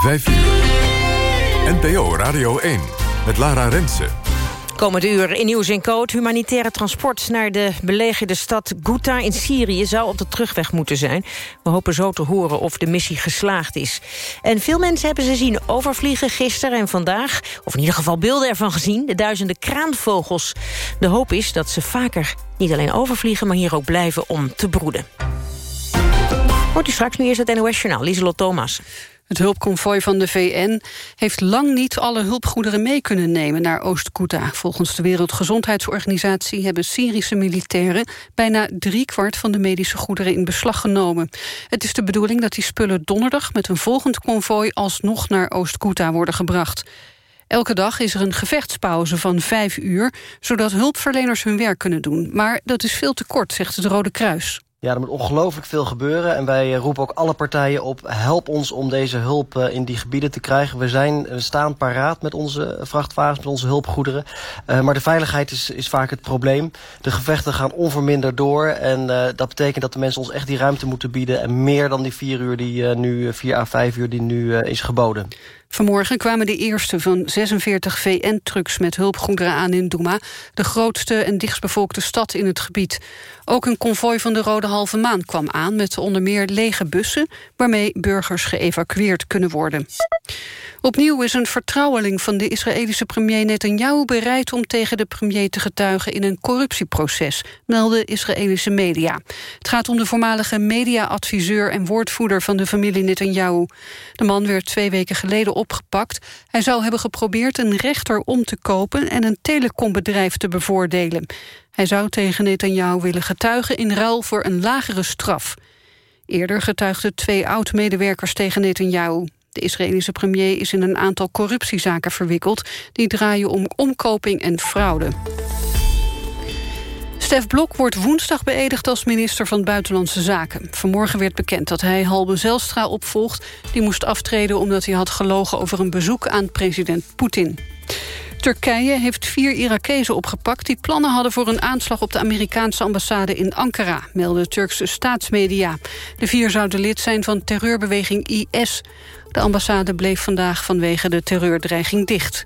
5 uur. NPO Radio 1 met Lara Rensen. Komend uur in Nieuws in Code. Humanitaire transport naar de belegerde stad Ghouta in Syrië... zou op de terugweg moeten zijn. We hopen zo te horen of de missie geslaagd is. En veel mensen hebben ze zien overvliegen gisteren en vandaag. Of in ieder geval beelden ervan gezien. De duizenden kraanvogels. De hoop is dat ze vaker niet alleen overvliegen... maar hier ook blijven om te broeden. Hoort u straks nu eerst het NOS Journaal. Lieselot Thomas. Het hulpconvoi van de VN heeft lang niet alle hulpgoederen mee kunnen nemen naar Oost-Ghouta. Volgens de Wereldgezondheidsorganisatie hebben Syrische militairen bijna driekwart van de medische goederen in beslag genomen. Het is de bedoeling dat die spullen donderdag met een volgend konvooi alsnog naar Oost-Ghouta worden gebracht. Elke dag is er een gevechtspauze van vijf uur, zodat hulpverleners hun werk kunnen doen. Maar dat is veel te kort, zegt het Rode Kruis. Ja, er moet ongelooflijk veel gebeuren. En wij eh, roepen ook alle partijen op... help ons om deze hulp eh, in die gebieden te krijgen. We, zijn, we staan paraat met onze vrachtwagens, met onze hulpgoederen. Maar de veiligheid is, is vaak het probleem. De gevechten gaan onverminderd door. En dat betekent dat de mensen ons echt die ruimte moeten bieden. En meer dan die vier uur die nu, vier à vijf uur die nu is geboden. Vanmorgen kwamen de eerste van 46 VN-trucks met hulpgoederen aan in Douma... de grootste en dichtstbevolkte stad in het gebied. Ook een konvooi van de Rode Halve Maan kwam aan... met onder meer lege bussen waarmee burgers geëvacueerd kunnen worden. Opnieuw is een vertrouweling van de Israëlische premier Netanyahu bereid om tegen de premier te getuigen in een corruptieproces, melden Israëlische media. Het gaat om de voormalige mediaadviseur en woordvoerder van de familie Netanyahu. De man werd twee weken geleden opgepakt. Hij zou hebben geprobeerd een rechter om te kopen en een telecombedrijf te bevoordelen. Hij zou tegen Netanyahu willen getuigen in ruil voor een lagere straf. Eerder getuigden twee oud-medewerkers tegen Netanyahu. De Israëlische premier is in een aantal corruptiezaken verwikkeld... die draaien om omkoping en fraude. Stef Blok wordt woensdag beëdigd als minister van Buitenlandse Zaken. Vanmorgen werd bekend dat hij Halbe Zelstra opvolgt. Die moest aftreden omdat hij had gelogen over een bezoek aan president Poetin. Turkije heeft vier Irakezen opgepakt... die plannen hadden voor een aanslag op de Amerikaanse ambassade in Ankara... melden Turkse staatsmedia. De vier zouden lid zijn van terreurbeweging IS. De ambassade bleef vandaag vanwege de terreurdreiging dicht.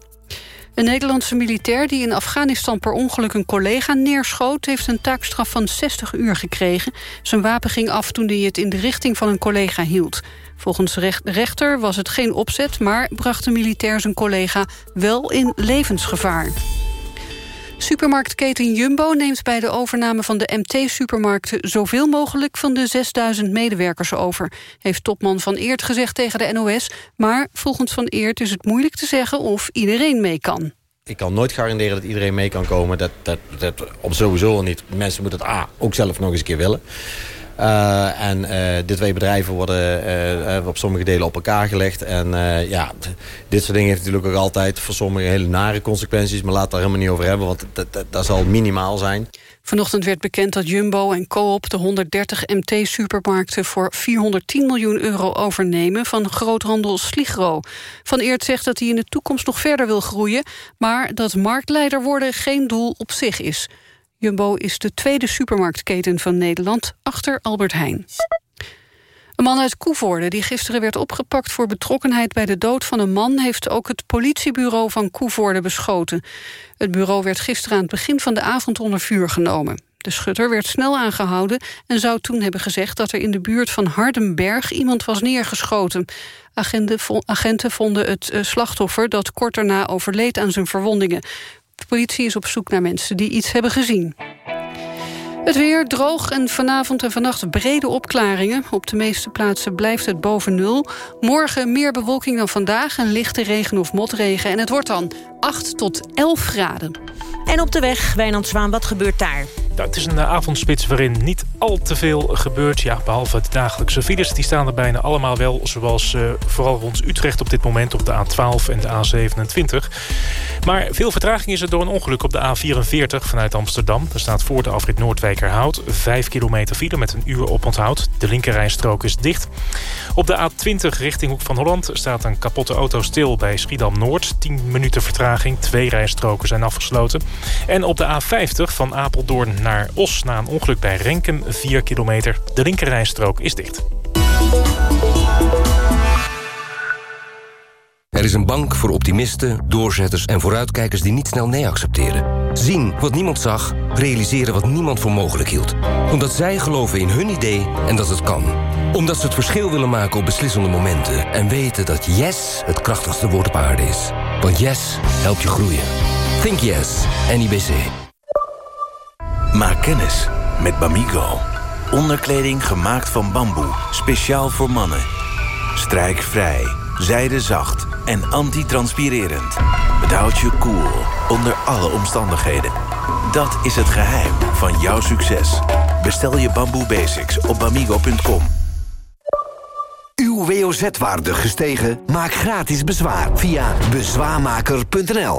Een Nederlandse militair die in Afghanistan per ongeluk een collega neerschoot... heeft een taakstraf van 60 uur gekregen. Zijn wapen ging af toen hij het in de richting van een collega hield. Volgens de rechter was het geen opzet... maar bracht de militair zijn collega wel in levensgevaar. Supermarktketen Jumbo neemt bij de overname van de MT-supermarkten... zoveel mogelijk van de 6000 medewerkers over... heeft topman Van Eert gezegd tegen de NOS. Maar volgens Van Eert is het moeilijk te zeggen of iedereen mee kan. Ik kan nooit garanderen dat iedereen mee kan komen. Dat, dat, dat op sowieso niet. Mensen moeten het A, ook zelf nog eens een keer willen. Uh, en uh, de twee bedrijven worden uh, op sommige delen op elkaar gelegd. En ja, dit soort dingen heeft natuurlijk ook altijd voor sommigen hele nare consequenties. Maar laat daar helemaal niet over hebben, want dat zal minimaal zijn. Vanochtend werd bekend dat Jumbo en Coop de 130 MT-supermarkten voor 410 miljoen euro overnemen van groothandel Sligro. Van Eert zegt dat hij in de toekomst nog verder wil groeien, maar dat marktleider worden geen doel op zich is. Jumbo is de tweede supermarktketen van Nederland, achter Albert Heijn. Een man uit Koevoorde, die gisteren werd opgepakt voor betrokkenheid bij de dood van een man, heeft ook het politiebureau van Koevoorde beschoten. Het bureau werd gisteren aan het begin van de avond onder vuur genomen. De schutter werd snel aangehouden en zou toen hebben gezegd dat er in de buurt van Hardenberg iemand was neergeschoten. Agenten vonden het eh, slachtoffer dat kort daarna overleed aan zijn verwondingen. De politie is op zoek naar mensen die iets hebben gezien. Het weer droog en vanavond en vannacht brede opklaringen. Op de meeste plaatsen blijft het boven nul. Morgen meer bewolking dan vandaag en lichte regen of motregen. En het wordt dan 8 tot 11 graden. En op de weg, Wijnand Zwaan, wat gebeurt daar? Het is een avondspits waarin niet al te veel gebeurt. Ja, behalve de dagelijkse files, die staan er bijna allemaal wel. Zoals uh, vooral rond Utrecht op dit moment op de A12 en de A27. Maar veel vertraging is er door een ongeluk op de A44 vanuit Amsterdam. Er staat voor de afrit Noordwijkerhout 5 kilometer file met een uur oponthoud. De linkerrijstrook is dicht. Op de A20 richting Hoek van Holland staat een kapotte auto stil bij Schiedam-Noord. 10 minuten vertraging, twee rijstroken zijn afgesloten. En op de A50 van Apeldoorn naar Os na een ongeluk bij Renkum 4 kilometer. De linkerrijstrook is dicht. Er is een bank voor optimisten, doorzetters en vooruitkijkers die niet snel nee accepteren. Zien wat niemand zag, realiseren wat niemand voor mogelijk hield. Omdat zij geloven in hun idee en dat het kan. Omdat ze het verschil willen maken op beslissende momenten. En weten dat yes het krachtigste woord op aarde is. Want yes helpt je groeien. Think yes, NIBC. Maak kennis met Bamigo. Onderkleding gemaakt van bamboe, speciaal voor mannen. Strijkvrij, zijdezacht en antitranspirerend. Het je koel onder alle omstandigheden. Dat is het geheim van jouw succes. Bestel je bamboe basics op bamigo.com. Uw WOZ-waarde gestegen? Maak gratis bezwaar via bezwaarmaker.nl.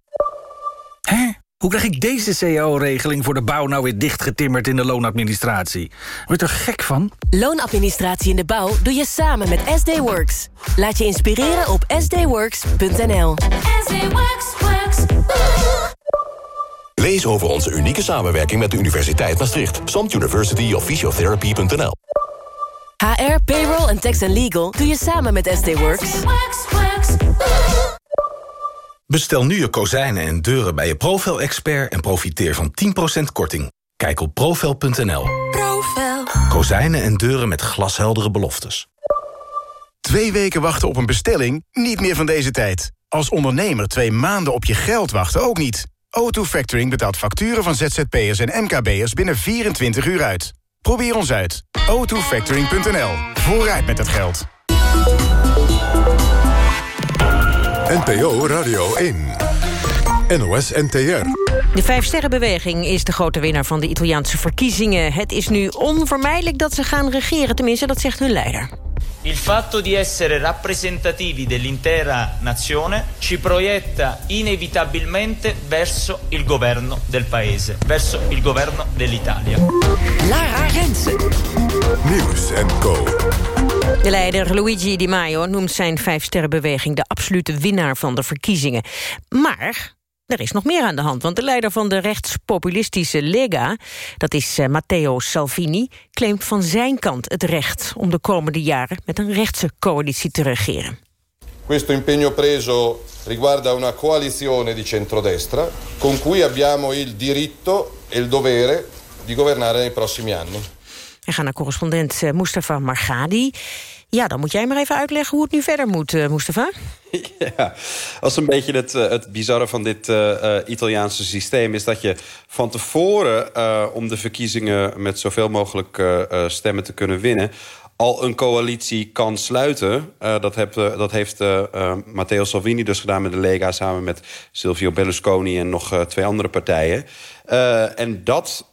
Hoe krijg ik deze cao-regeling voor de bouw nou weer dichtgetimmerd in de loonadministratie? Word er gek van? Loonadministratie in de bouw doe je samen met SD Works. Laat je inspireren op sdworks.nl. Lees over onze unieke samenwerking met de Universiteit Maastricht. SOMT University of Physiotherapy.nl HR, payroll en tax and legal doe je samen met SD Works. Bestel nu je kozijnen en deuren bij je Profel-expert... en profiteer van 10% korting. Kijk op profel.nl. Profel. Kozijnen en deuren met glasheldere beloftes. Twee weken wachten op een bestelling? Niet meer van deze tijd. Als ondernemer twee maanden op je geld wachten ook niet. O2 Factoring betaalt facturen van ZZP'ers en MKB'ers binnen 24 uur uit. Probeer ons uit. o2factoring.nl. Vooruit met het geld. NPO Radio 1. NOS NTR. De Vijfsterrenbeweging is de grote winnaar van de Italiaanse verkiezingen. Het is nu onvermijdelijk dat ze gaan regeren, tenminste dat zegt hun leider. Il fatto di essere rappresentativi dell'intera nazione ci proietta inevitabilmente verso il governo del paese, verso il governo dell'Italia. Lara Rensen. Nieuws en Co. De leider Luigi Di Maio noemt zijn Vijfsterrenbeweging de absolute winnaar van de verkiezingen. Maar er is nog meer aan de hand, want de leider van de rechtspopulistische Lega... dat is uh, Matteo Salvini, claimt van zijn kant het recht... om de komende jaren met een rechtse coalitie te regeren. Questo impegno preso riguarda una coalizione di centrodestra... con cui abbiamo il diritto e il dovere di governare nei prossimi anni. We gaan naar correspondent uh, Mustafa Margadi. Ja, dan moet jij maar even uitleggen hoe het nu verder moet, uh, Mustafa. Ja, als een beetje het, het bizarre van dit uh, Italiaanse systeem... is dat je van tevoren, om de verkiezingen... met zoveel mogelijk stemmen te kunnen winnen al een coalitie kan sluiten. Dat, dat heeft Matteo Salvini dus gedaan met de Lega... samen met Silvio Berlusconi en nog twee andere partijen. en dat,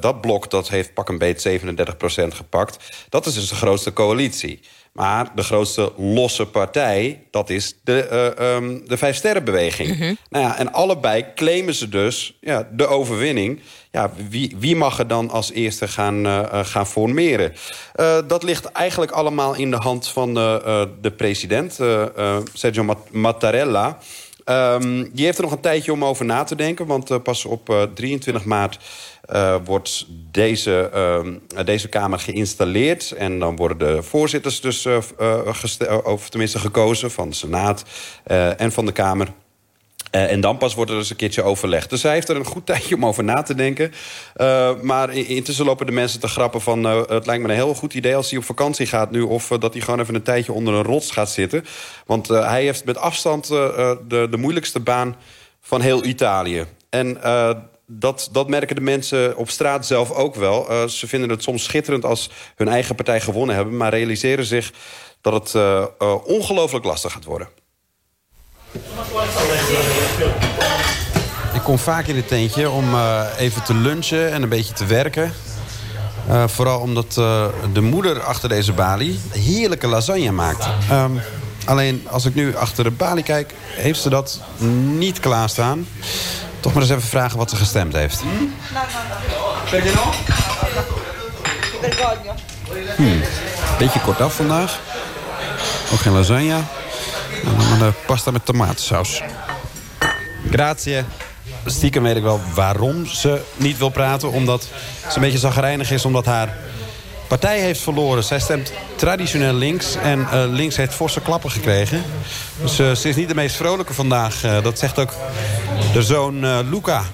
dat blok dat heeft pak een beet 37% gepakt. Dat is dus de grootste coalitie. Maar de grootste losse partij, dat is de, uh, um, de Vijfsterrenbeweging. Mm -hmm. nou ja, en allebei claimen ze dus ja, de overwinning. Ja, wie, wie mag er dan als eerste gaan, uh, gaan formeren? Uh, dat ligt eigenlijk allemaal in de hand van de president, Sergio Mattarella... Um, die heeft er nog een tijdje om over na te denken. Want uh, pas op uh, 23 maart uh, wordt deze, deze Kamer geïnstalleerd. En dan worden de voorzitters dus of tenminste gekozen... van de Senaat en van de Kamer. Uh, en dan pas wordt er eens een keertje overlegd. Dus hij heeft er een goed tijdje om over na te denken. Uh, maar intussen lopen de mensen te grappen van... Uh, het lijkt me een heel goed idee als hij op vakantie gaat nu... of dat hij gewoon even een tijdje onder een rots gaat zitten. Want hij heeft met afstand de, de moeilijkste baan van heel Italië. En dat, dat merken de mensen op straat zelf ook wel. ze vinden het soms schitterend als hun eigen partij gewonnen hebben... maar realiseren zich dat het ongelooflijk lastig gaat worden. Kom vaak in het tentje om uh, even te lunchen en een beetje te werken. Uh, vooral omdat uh, de moeder achter deze balie heerlijke lasagne maakt. Um, alleen als ik nu achter de balie kijk, heeft ze dat niet klaarstaan. Toch maar eens even vragen wat ze gestemd heeft. Hmm. Beetje kortaf vandaag. Ook geen lasagne. En dan een pasta met tomatensaus. Grazie. Stiekem weet ik wel waarom ze niet wil praten. Omdat ze een beetje zagrijnig is. Omdat haar partij heeft verloren. Zij stemt traditioneel links. En uh, links heeft forse klappen gekregen. Dus uh, ze is niet de meest vrolijke vandaag. Uh, dat zegt ook de zoon Luca.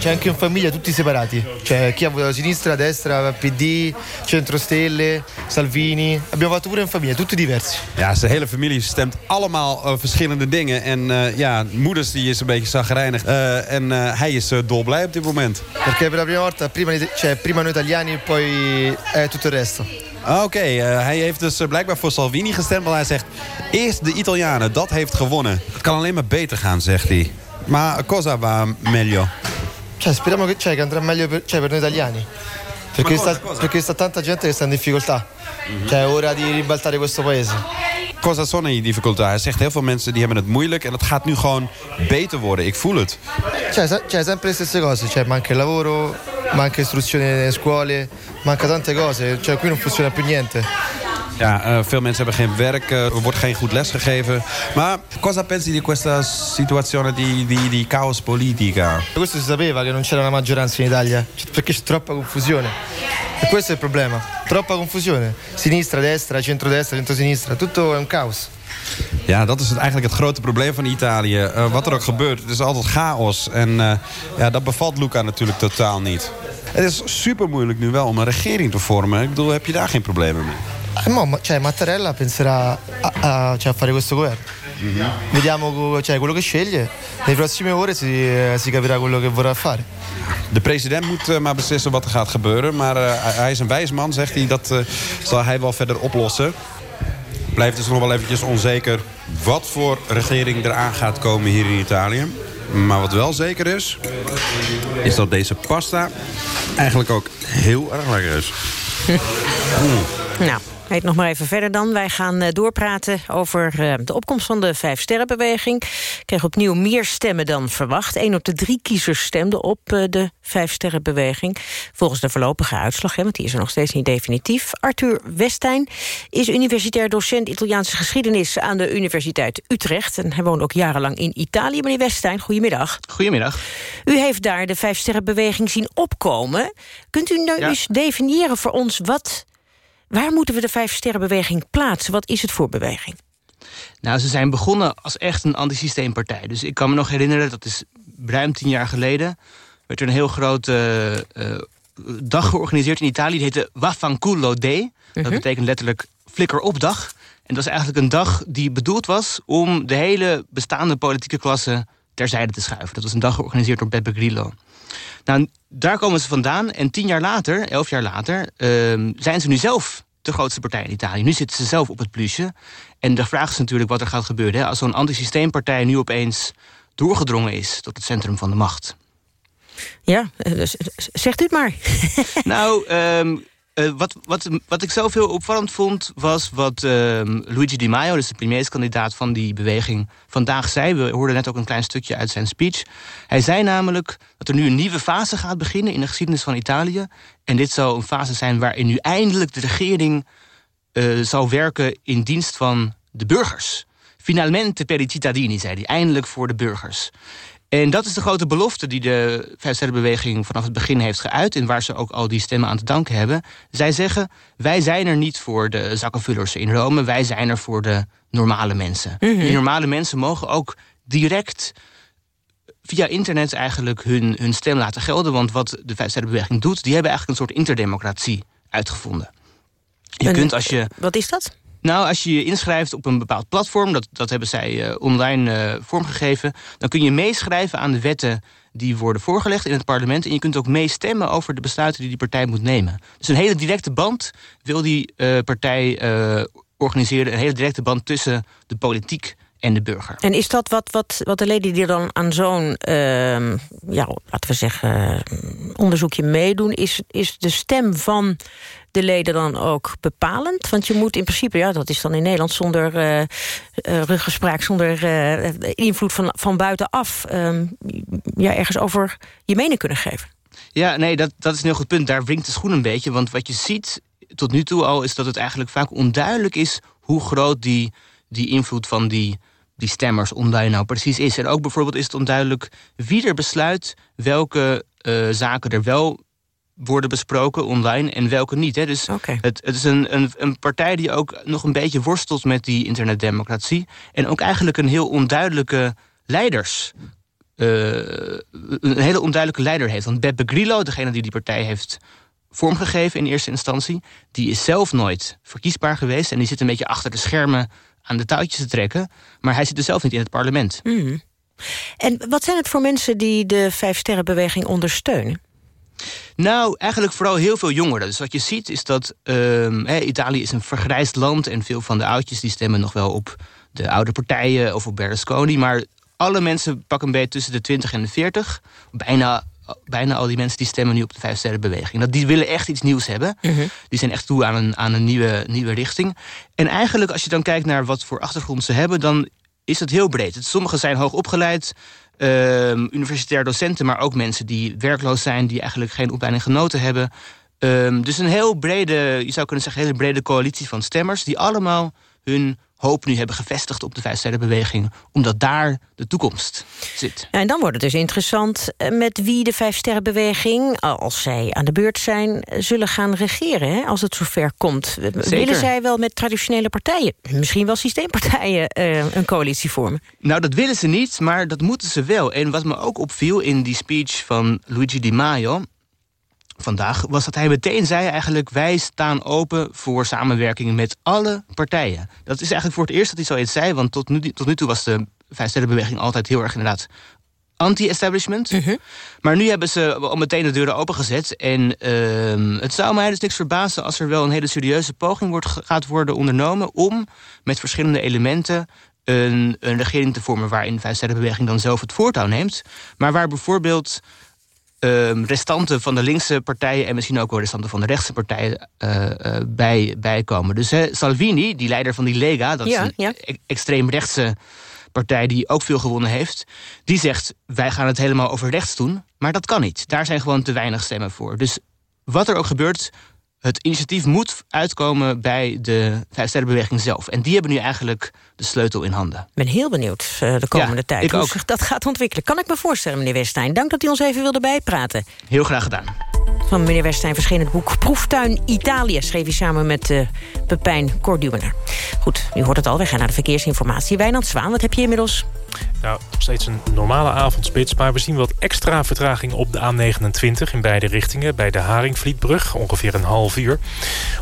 C'è anche in famiglia tutti separati. C'è chi ha votato sinistra, destra, PD, centrostelle, Salvini. Abbiamo fatto pure in famiglia, tutti diversi. Ja, zijn hele familie stemt allemaal uh, verschillende dingen. En uh, ja, moeders die is een beetje zagrijnig. Uh, en hij is dolblij op dit moment. Perché per la prima volta, prima, cioè, prima noi italiani, poi tutto il resto. Oké, okay, hij heeft dus blijkbaar voor Salvini gestemd. Maar hij zegt, eerst de Italianen, dat heeft gewonnen. Het kan alleen maar beter gaan, zegt hij. Maar cosa va meglio? Cioè, speriamo che, cioè, che andrà meglio per, cioè, per noi italiani. Perché, cosa, sta, cosa? perché sta tanta gente che sta in difficoltà. Mm-hmm. Cioè, è ora di ribaltare questo paese. Cosa sono i difficoltà? Hij zegt heel veel mensen die hebben het moeilijk en het gaat nu gewoon beter worden. Ik voel het. Cioè, cioè sempre le stesse cose. Cioè, manca il lavoro, manca istruzione nelle scuole, manca tante cose. Cioè, qui non funziona più niente. Ja, uh, veel mensen hebben geen werk, uh, er wordt geen goed les gegeven. Maar cosa pensi di questa situazione di, di, di caos politica? Questo si sapeva che non c'era una maggioranza in Italia, perché c'è troppa confusione. E questo è il problema, troppa confusione. Sinistra, destra, centrodestra, centrosinistra, tutto è un caos. Ja, dat is het, eigenlijk het grote probleem van Italië. Uh, wat er ook gebeurt, het is altijd chaos. En uh, ja, dat bevalt Luca natuurlijk totaal niet. Het is super moeilijk nu wel om een regering te vormen. Ik bedoel, heb je daar geen problemen mee? Eh, mo, cioè, Mattarella penserà a, a, cioè, a fare questo governo. Mm-hmm. Vediamo cioè, quello che sceglie. Nelle prossime ore si, eh, si capirà quello che vorrà fare. De president moet uh, maar beslissen wat er gaat gebeuren. Maar uh, hij is een wijs man, zegt hij. Dat uh, zal hij wel verder oplossen. Blijft dus nog wel eventjes onzeker wat voor regering er aan gaat komen hier in Italië. Maar wat wel zeker is, is dat deze pasta eigenlijk ook heel erg lekker is. mm. Nou, Heet nog maar even verder dan. Wij gaan uh, doorpraten over uh, de opkomst van de Vijfsterrenbeweging. Kreeg opnieuw meer stemmen dan verwacht. Een op de drie kiezers stemde op uh, de Vijfsterrenbeweging. Volgens de voorlopige uitslag, hè, want die is er nog steeds niet definitief. Arthur Westijn is universitair docent Italiaanse geschiedenis... aan de Universiteit Utrecht. En hij woont ook jarenlang in Italië. Meneer Westijn, goedemiddag. Goedemiddag. U heeft daar de Vijfsterrenbeweging zien opkomen. Kunt u nou ja. eens definiëren voor ons wat Waar moeten we de Vijf Sterrenbeweging plaatsen? Wat is het voor beweging? Nou, ze zijn begonnen als echt een antisysteempartij. Dus ik kan me nog herinneren, dat is ruim tien jaar geleden... werd er een heel grote uh, dag georganiseerd in Italië. Die heette Vaffanculo Day. Dat mhm. betekent letterlijk flikker op dag. En dat was eigenlijk een dag die bedoeld was... om de hele bestaande politieke klasse terzijde te schuiven. Dat was een dag georganiseerd door Beppe Grillo. Nou, daar komen ze vandaan. En tien jaar later, elf jaar later, uh, zijn ze nu zelf de grootste partij in Italië. Nu zitten ze zelf op het plusje. En de vraag is natuurlijk wat er gaat gebeuren. Hè? Als zo'n antisysteempartij nu opeens doorgedrongen is tot het centrum van de macht. Ja, eh, dus, zegt u het maar. nou, um, uh, wat, wat, wat ik zoveel opvallend vond, was wat uh, Luigi Di Maio, dus de premierskandidaat van die beweging, vandaag zei. We hoorden net ook een klein stukje uit zijn speech. Hij zei namelijk dat er nu een nieuwe fase gaat beginnen in de geschiedenis van Italië. En dit zou een fase zijn waarin nu eindelijk de regering uh, zou werken in dienst van de burgers. Finalmente per i cittadini, zei hij. Eindelijk voor de burgers. En dat is de grote belofte die de Vijfsterrenbeweging vanaf het begin heeft geuit... en waar ze ook al die stemmen aan te danken hebben. Zij zeggen, wij zijn er niet voor de zakkenvullers in Rome... wij zijn er voor de normale mensen. Mm Die normale mensen mogen ook direct via internet eigenlijk hun, hun stem laten gelden. Want wat de Vijfsterrenbeweging doet... die hebben eigenlijk een soort interdemocratie uitgevonden. Je kunt als je... Wat is dat? Nou, als je je inschrijft op een bepaald platform... dat, dat hebben zij uh, online uh, vormgegeven... dan kun je meeschrijven aan de wetten die worden voorgelegd in het parlement... en je kunt ook meestemmen over de besluiten die die partij moet nemen. Dus een hele directe band wil die uh, partij organiseren... een hele directe band tussen de politiek en de burger. En is dat wat, wat, wat de leden die dan aan zo'n, uh, ja, laten we zeggen, onderzoekje meedoen... Is, is de stem van de leden dan ook bepalend? Want je moet in principe, ja, dat is dan in Nederland... zonder uh, ruggespraak, zonder uh, invloed van, van buitenaf... Ehm, ja, ergens over je mening kunnen geven. Ja, nee, dat, dat is een heel goed punt. Daar wringt de schoen een beetje. Want wat je ziet tot nu toe al... is dat het eigenlijk vaak onduidelijk is... hoe groot die, die invloed van die die stemmers online nou precies is. En ook bijvoorbeeld is het onduidelijk wie er besluit welke zaken er wel worden besproken online en welke niet. Hè. Dus het, het, is een, een, een, partij die ook nog een beetje worstelt met die internetdemocratie. En ook eigenlijk een heel onduidelijke leiders. Uh, een hele onduidelijke leider heeft. Want Beppe Grillo, degene die die partij heeft vormgegeven in eerste instantie... die is zelf nooit verkiesbaar geweest... en die zit een beetje achter de schermen aan de touwtjes te trekken. Maar hij zit dus zelf niet in het parlement. Mm. En wat zijn het voor mensen die de Vijf Sterrenbeweging ondersteunen? Nou, eigenlijk vooral heel veel jongeren. Dus wat je ziet is dat uh, Italië is een vergrijsd land... en veel van de oudjes die stemmen nog wel op de oude partijen... of op Berlusconi, maar alle mensen pakken een beetje tussen de 20 en de 40. Bijna bijna al die mensen die stemmen nu op de Vijfsterrenbeweging. Dat die willen echt iets nieuws hebben. Mhm. Die zijn echt toe aan een, aan een nieuwe, nieuwe richting. En eigenlijk, als je dan kijkt naar wat voor achtergrond ze hebben... dan is dat heel breed. Sommigen zijn hoog opgeleid, uh, universitair docenten... maar ook mensen die werkloos zijn... die eigenlijk geen opleiding genoten hebben. Ehm, dus een heel brede, je zou kunnen zeggen... hele brede coalitie van stemmers... die allemaal hun hoop nu hebben gevestigd op de Vijfsterrenbeweging... omdat daar de toekomst zit. En dan wordt het dus interessant eh, met wie de Vijfsterrenbeweging... als zij aan de beurt zijn, zullen gaan regeren, hè, als het zover komt. Zeker. Willen zij wel met traditionele partijen, misschien wel systeempartijen... Uh, een coalitie vormen? Nou, dat willen ze niet, maar dat moeten ze wel. En wat me ook opviel in die speech van Luigi Di Maio vandaag was dat hij meteen zei eigenlijk... wij staan open voor samenwerking met alle partijen. Dat is eigenlijk voor het eerst dat hij zoiets zei... want tot nu, tot nu toe was de Vijfsterrenbeweging altijd heel erg inderdaad anti-establishment. Mhm. Maar nu hebben ze al meteen de deuren opengezet. En uh, het zou mij dus niks verbazen als er wel een hele serieuze poging wordt, gaat worden ondernomen... om met verschillende elementen een, een regering te vormen... waarin de Vijfsterrenbeweging dan zelf het voortouw neemt. Maar waar bijvoorbeeld uh, restanten van de linkse partijen... en misschien ook wel restanten van de rechtse partijen uh, uh, bij, bijkomen. Dus Salvini, die leider van die Lega... dat is een e extreem rechtse partij die ook veel gewonnen heeft... die zegt, wij gaan het helemaal over rechts doen. Maar dat kan niet. Daar zijn gewoon te weinig stemmen voor. Dus wat er ook gebeurt, het initiatief moet uitkomen bij de Vijfsterrenbeweging zelf. En die hebben nu eigenlijk de sleutel in handen. Ik ben heel benieuwd uh, de komende tijd ik hoe ook. zich dat gaat ontwikkelen. Kan ik me voorstellen, meneer Westijn. Dank dat u ons even wilde bijpraten. Heel graag gedaan. Van meneer Westijn verscheen het boek Proeftuin Italië. Schreef hij samen met uh, Pepijn Corduener. Goed, nu hoort het al. We gaan naar de verkeersinformatie. Wijnand Zwaan, wat heb je inmiddels? Nou, nog steeds een normale avondspits, maar we zien wat extra vertraging op de A29 in beide richtingen. Bij de Haringvlietbrug, ongeveer een half uur.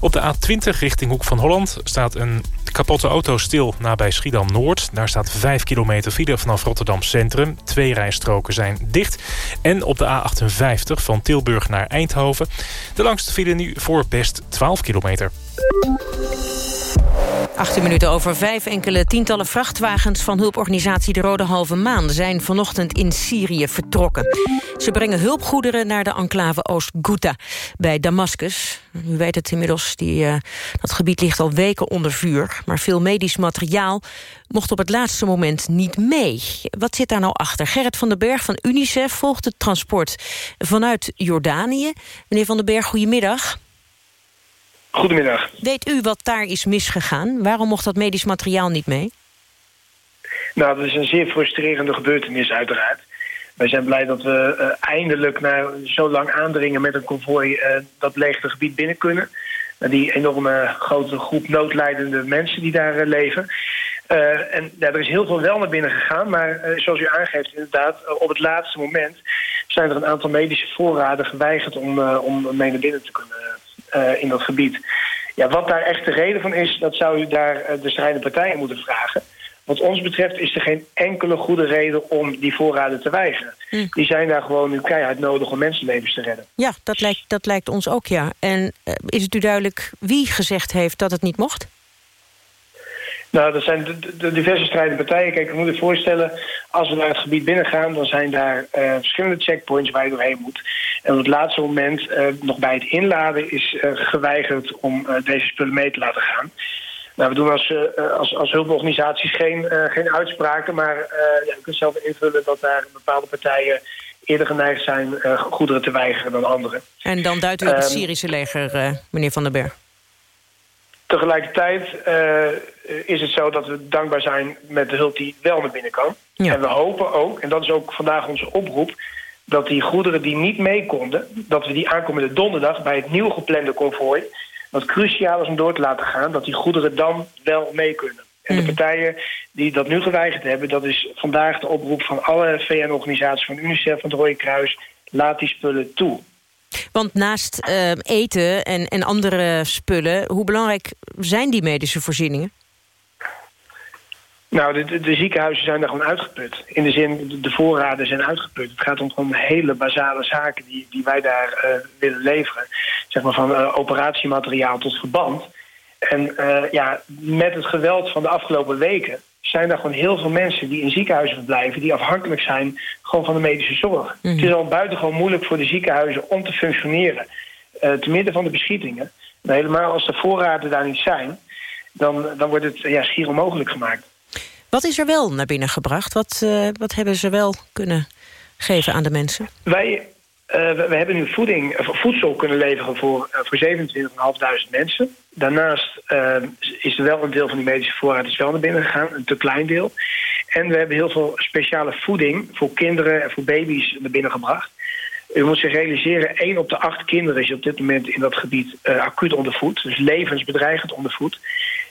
Op de A20 richting Hoek van Holland staat een kapotte auto stil nabij Schiedam-Noord. Daar staat 5 kilometer file vanaf Rotterdam Centrum. Twee rijstroken zijn dicht. En op de A58 van Tilburg naar Eindhoven. De langste file nu voor best 12 kilometer. 18 minuten over vijf enkele tientallen vrachtwagens van hulporganisatie De Rode Halve Maan zijn vanochtend in Syrië vertrokken. Ze brengen hulpgoederen naar de enclave Oost-Ghouta bij Damascus. U weet het inmiddels, die, uh, dat gebied ligt al weken onder vuur. Maar veel medisch materiaal mocht op het laatste moment niet mee. Wat zit daar nou achter? Gerrit van den Berg van UNICEF volgt het transport vanuit Jordanië. Meneer van den Berg, goedemiddag. Goedemiddag. Weet u wat daar is misgegaan? Waarom mocht dat medisch materiaal niet mee? Nou, dat is een zeer frustrerende gebeurtenis uiteraard. Wij zijn blij dat we uh, eindelijk na zo lang aandringen met een konvooi uh, dat leegte gebied binnen kunnen. Uh, die enorme grote groep noodlijdende mensen die daar leven. en ja, er is heel veel wel naar binnen gegaan, maar zoals u aangeeft inderdaad, op het laatste moment zijn er een aantal medische voorraden geweigerd om, om mee naar binnen te kunnen uh, in dat gebied. Ja, wat daar echt de reden van is, dat zou u daar uh, de strijdende partijen moeten vragen. Wat ons betreft is er geen enkele goede reden om die voorraden te weigeren. Hm. Die zijn daar gewoon nu keihard nodig om mensenlevens te redden. Ja, dat lijkt, dat lijkt ons ook, ja. En uh, is het u duidelijk wie gezegd heeft dat het niet mocht? Nou, dat zijn de, de diverse strijdende partijen. Kijk, ik moet je voorstellen, als we naar het gebied binnengaan... dan zijn daar uh, verschillende checkpoints waar je doorheen moet. En op het laatste moment, uh, nog bij het inladen... is uh, geweigerd om deze spullen mee te laten gaan. Nou, we doen als, als, als hulporganisaties geen, geen uitspraken... maar ja, je kunt zelf invullen dat daar bepaalde partijen eerder geneigd zijn goederen te weigeren dan anderen. En dan duidt u op het ehm, Syrische leger, meneer Van den Berg. Tegelijkertijd eh, is het zo dat we dankbaar zijn met de hulp die wel naar binnen kan. Ja. En we hopen ook, en dat is ook vandaag onze oproep... dat die goederen die niet mee konden... dat we die aankomende donderdag bij het nieuw geplande konvooi... wat cruciaal is om door te laten gaan... dat die goederen dan wel mee kunnen. En de partijen die dat nu geweigerd hebben... dat is vandaag de oproep van alle VN-organisaties... van UNICEF, van het Rode Kruis... laat die spullen toe. Want naast eh, eten en, en andere spullen... hoe belangrijk zijn die medische voorzieningen? Nou, de, de, ziekenhuizen zijn daar gewoon uitgeput. In de zin, de, de voorraden zijn uitgeput. Het gaat om gewoon hele basale zaken die, die wij daar eh, willen leveren. Zeg maar van eh, operatiemateriaal tot verband. En eh, ja, met het geweld van de afgelopen weken... zijn er gewoon heel veel mensen die in ziekenhuizen verblijven... die afhankelijk zijn gewoon van de medische zorg. Het is al buitengewoon moeilijk voor de ziekenhuizen om te functioneren. eh te midden van de beschietingen. Maar helemaal als de voorraden daar niet zijn... dan, dan wordt het ja, schier onmogelijk gemaakt. Wat is er wel naar binnen gebracht? Wat, eh, wat hebben ze wel kunnen geven aan de mensen? Wij eh, we, hebben nu voeding, eh, voedsel kunnen leveren voor, eh, voor 27.500 mensen. Daarnaast is er wel een deel van die medische voorraad is wel naar binnen gegaan, een te klein deel. En we hebben heel veel speciale voeding voor kinderen en voor baby's naar binnen gebracht. U moet zich realiseren, 1 op de 8 kinderen is op dit moment in dat gebied acuut ondervoed. Dus levensbedreigend ondervoed.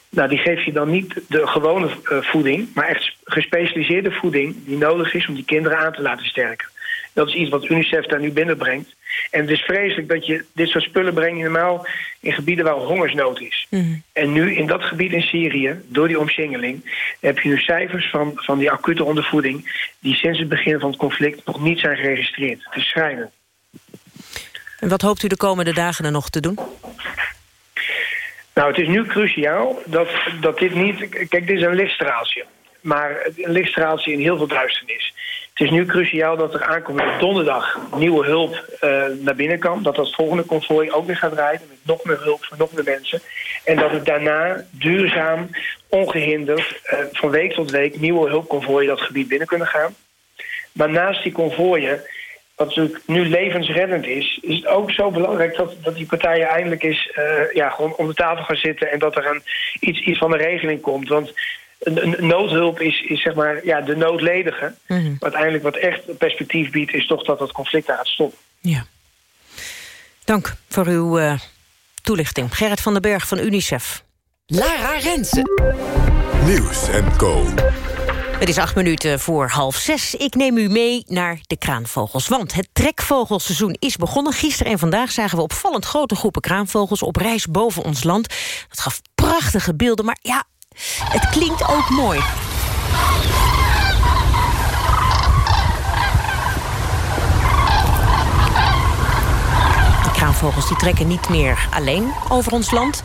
Nou, die geef je dan niet de gewone voeding, maar echt gespecialiseerde voeding die nodig is om die kinderen aan te laten sterken. Dat is iets wat UNICEF daar nu binnenbrengt. En het is vreselijk dat je dit soort spullen brengt normaal in gebieden waar hongersnood is. En nu in dat gebied in Syrië, door die omsingeling, heb je nu cijfers van, van die acute ondervoeding die sinds het begin van het conflict nog niet zijn geregistreerd. Het is schrijnend. En wat hoopt u de komende dagen er nog te doen? Nou, het is nu cruciaal dat, dat dit niet... Kijk, dit is een lichtstraaltje. Maar een lichtstraaltje in heel veel duisternis. Het is nu cruciaal dat er aankomende donderdag nieuwe hulp eh, naar binnen kan. Dat dat volgende konvooi ook weer gaat rijden met nog meer hulp voor nog meer mensen. En dat het daarna duurzaam, ongehinderd, eh, van week tot week nieuwe hulpconvooien dat gebied binnen kunnen gaan. Maar naast die konvooien, wat natuurlijk nu levensreddend is, is het ook zo belangrijk dat, dat die partijen eindelijk eens eh, ja, gewoon om de tafel gaan zitten en dat er een, iets, iets van een regeling komt. Want een, noodhulp is, is zeg maar ja, de noodledige. Maar uiteindelijk wat echt perspectief biedt, is toch dat het conflict daar gaat stoppen. Ja. Dank voor uw eh, toelichting. Gerrit van den Berg van UNICEF. Lara Rensen. Nieuws en Co. Het is acht minuten voor half zes. Ik neem u mee naar de kraanvogels. Want het trekvogelseizoen is begonnen. Gisteren en vandaag zagen we opvallend grote groepen kraanvogels... op reis boven ons land. Dat gaf prachtige beelden, maar ja, het klinkt ook mooi. De kraanvogels die trekken niet meer alleen over ons land.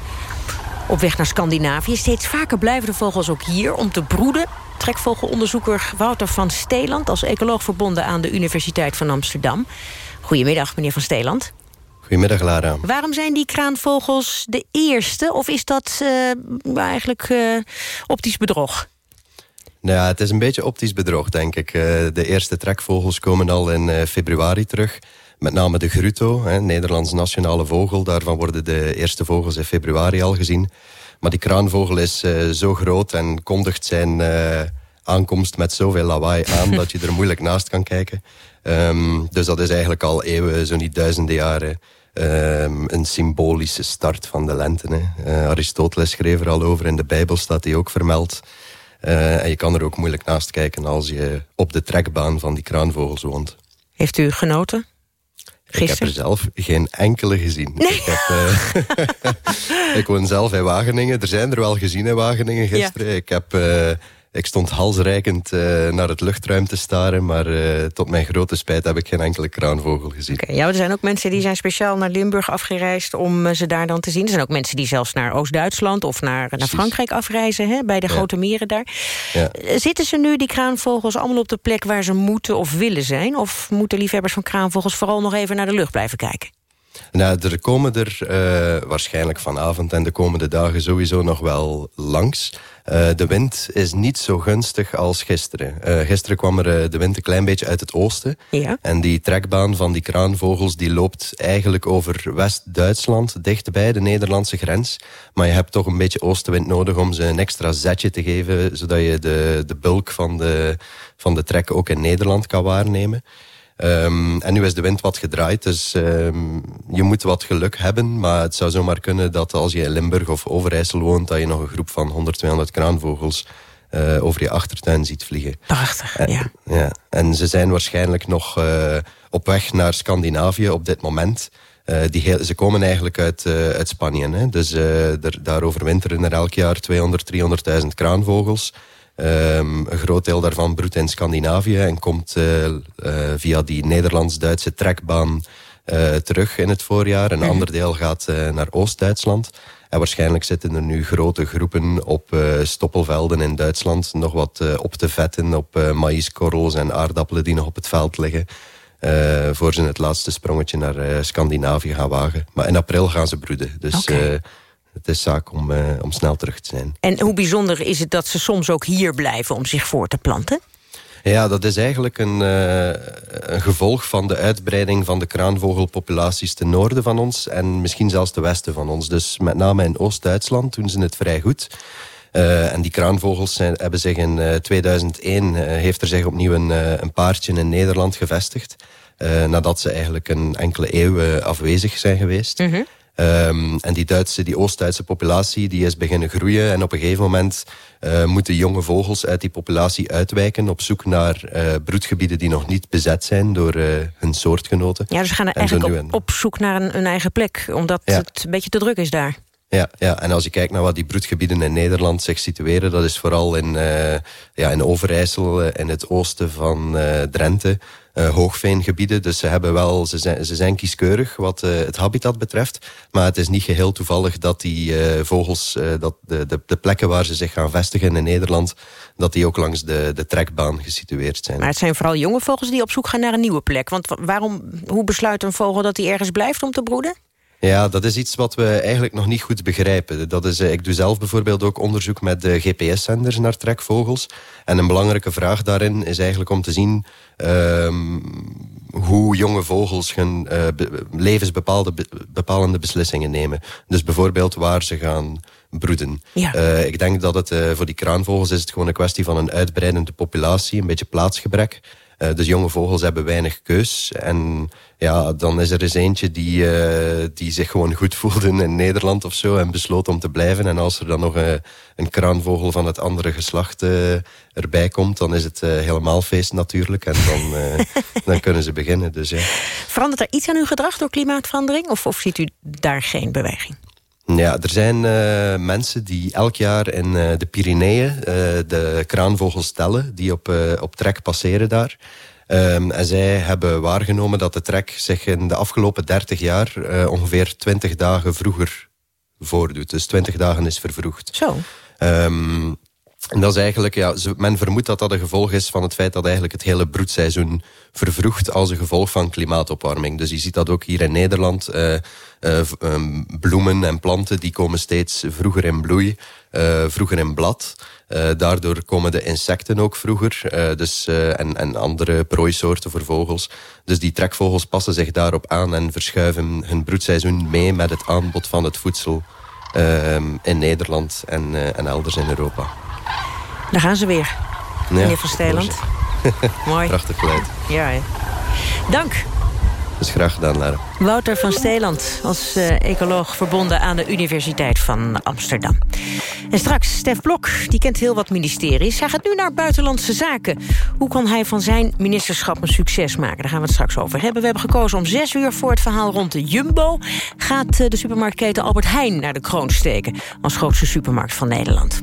Op weg naar Scandinavië. Steeds vaker blijven de vogels ook hier om te broeden. Trekvogelonderzoeker Wouter van Steeland... als ecoloog verbonden aan de Universiteit van Amsterdam. Goedemiddag, meneer van Steeland. Goedemiddag, Lara. Waarom zijn die kraanvogels de eerste? Of is dat uh, eigenlijk uh, optisch bedrog? Nou ja, het is een beetje optisch bedrog, denk ik. Uh, de eerste trekvogels komen al in februari terug. Met name de gruto, hè, Nederlands nationale vogel. Daarvan worden de eerste vogels in februari al gezien. Maar die kraanvogel is zo groot en kondigt zijn aankomst met zoveel lawaai aan... dat je er moeilijk naast kan kijken. Um, dus dat is eigenlijk al eeuwen, zo niet duizenden jaren... Um, een symbolische start van de lente. Uh, Aristoteles schreef er al over, in de Bijbel staat die ook vermeld. Uh, en je kan er ook moeilijk naast kijken als je op de trekbaan van die kraanvogels woont. Heeft u genoten? Gisteren? Ik heb er zelf geen enkele gezien. Nee. Ik, heb, uh, ik woon zelf in Wageningen. Er zijn er wel gezien in Wageningen gisteren. Ja. Ik heb... Ik stond halsreikend uh, naar het luchtruim te staren... maar uh, tot mijn grote spijt heb ik geen enkele kraanvogel gezien. Okay, ja, er zijn ook mensen die zijn speciaal naar Limburg afgereisd... om uh, ze daar dan te zien. Er zijn ook mensen die zelfs naar Oost-Duitsland... of naar, naar Frankrijk afreizen, hè, bij de ja. grote meren daar. Ja. Zitten ze nu, die kraanvogels, allemaal op de plek... waar ze moeten of willen zijn? Of moeten liefhebbers van kraanvogels vooral nog even naar de lucht blijven kijken? Nou, er komen er uh, waarschijnlijk vanavond en de komende dagen sowieso nog wel langs. Uh, de wind is niet zo gunstig als gisteren. Uh, gisteren kwam er de wind een klein beetje uit het oosten. Ja. En die trekbaan van die kraanvogels die loopt eigenlijk over West-Duitsland, dichtbij de Nederlandse grens. Maar je hebt toch een beetje oostenwind nodig om ze een extra zetje te geven, zodat je de, de bulk van de, van de trek ook in Nederland kan waarnemen. Um, en nu is de wind wat gedraaid, dus um, je moet wat geluk hebben. Maar het zou zomaar kunnen dat als je in Limburg of Overijssel woont... dat je nog een groep van 100, 200 kraanvogels uh, over je achtertuin ziet vliegen. Prachtig, en, ja. ja. En ze zijn waarschijnlijk nog uh, op weg naar Scandinavië op dit moment... Uh, die heel, ze komen eigenlijk uit, uit Spanje. Hè? Dus daar overwinteren er elk jaar 200, 300.000 kraanvogels. Um, een groot deel daarvan broedt in Scandinavië en komt uh, uh, via die Nederlands-Duitse trekbaan uh, terug in het voorjaar. Een -hmm. ander deel gaat naar Oost-Duitsland. En waarschijnlijk zitten er nu grote groepen op stoppelvelden in Duitsland nog wat op te vetten op maïskorrels en aardappelen die nog op het veld liggen. voor ze het laatste sprongetje naar Scandinavië gaan wagen. Maar in april gaan ze broeden. Dus okay het is zaak om, uh, om snel terug te zijn. En hoe bijzonder is het dat ze soms ook hier blijven om zich voor te planten? Ja, dat is eigenlijk een, uh, een gevolg van de uitbreiding van de kraanvogelpopulaties ten noorden van ons en misschien zelfs ten westen van ons. Dus met name in Oost-Duitsland doen ze het vrij goed. Uh, en die kraanvogels zijn, hebben zich in uh, 2001 heeft er zich opnieuw een, een paardje in Nederland gevestigd. nadat ze eigenlijk een enkele eeuw afwezig zijn geweest. Mm -hmm. Um, en die, Duitse, die Oost-Duitse populatie die is beginnen groeien. En op een gegeven moment uh, moeten jonge vogels uit die populatie uitwijken... op zoek naar uh, broedgebieden die nog niet bezet zijn door uh, hun soortgenoten. Ja, dus ze gaan er eigenlijk op, op, zoek naar een, een eigen plek... omdat ja. het een beetje te druk is daar. Ja, ja, en als je kijkt naar wat die broedgebieden in Nederland zich situeren... dat is vooral in, ja, in Overijssel, in het oosten van Drenthe... Uh, hoogveengebieden. Dus ze, hebben wel, ze, zijn, ze zijn kieskeurig wat uh, het habitat betreft. Maar het is niet geheel toevallig dat die uh, vogels, dat de, de, de, plekken waar ze zich gaan vestigen in Nederland, dat die ook langs de, de trekbaan gesitueerd zijn. Maar het zijn vooral jonge vogels die op zoek gaan naar een nieuwe plek. Want waarom, hoe besluit een vogel dat hij ergens blijft om te broeden? Ja, dat is iets wat we eigenlijk nog niet goed begrijpen. Dat is, ik doe zelf bijvoorbeeld ook onderzoek met de GPS-zenders naar trekvogels. En een belangrijke vraag daarin is eigenlijk om te zien... Um, hoe jonge vogels hun uh, be levensbepalende bepalende beslissingen nemen. Dus bijvoorbeeld waar ze gaan broeden. Ja. Uh, ik denk dat het uh, voor die kraanvogels is het gewoon een kwestie van een uitbreidende populatie, een beetje plaatsgebrek. Uh, dus jonge vogels hebben weinig keus. En ja, dan is er eens eentje die, uh, die zich gewoon goed voelde in Nederland of zo... en besloot om te blijven. En als er dan nog een, een kraanvogel van het andere geslacht uh, erbij komt... dan is het helemaal feest natuurlijk. En dan, dan kunnen ze beginnen. Dus, ja. Verandert er iets aan uw gedrag door klimaatverandering? Of, of ziet u daar geen beweging? Ja, er zijn uh, mensen die elk jaar in uh, de Pyreneeën uh, de kraanvogels tellen... die op, op trek passeren daar. Um, en zij hebben waargenomen dat de trek zich in de afgelopen 30 jaar... ongeveer 20 dagen vroeger voordoet. Dus 20 dagen is vervroegd. Zo. Um, en dat is eigenlijk, ja, men vermoedt dat dat een gevolg is van het feit dat eigenlijk het hele broedseizoen vervroegt als een gevolg van klimaatopwarming. Dus je ziet dat ook hier in Nederland. Uh, uh, um, bloemen en planten die komen steeds vroeger in bloei, uh, vroeger in blad. Daardoor komen de insecten ook vroeger dus, en, en andere prooisoorten voor vogels. Dus die trekvogels passen zich daarop aan en verschuiven hun broedseizoen mee met het aanbod van het voedsel in Nederland en, en elders in Europa. Daar gaan ze weer, meneer ja, Van Steeland. Mooi. Prachtig geluid. Ja, hè. Dank. Dat is graag gedaan, Lara. Wouter van Steeland, als uh, ecoloog verbonden aan de Universiteit van Amsterdam. En straks Stef Blok, die kent heel wat ministeries. Hij gaat nu naar Buitenlandse Zaken. Hoe kan hij van zijn ministerschap een succes maken? Daar gaan we het straks over hebben. We hebben gekozen om zes uur voor het verhaal rond de Jumbo. Gaat uh, de supermarktketen Albert Heijn naar de kroon steken... als grootste supermarkt van Nederland.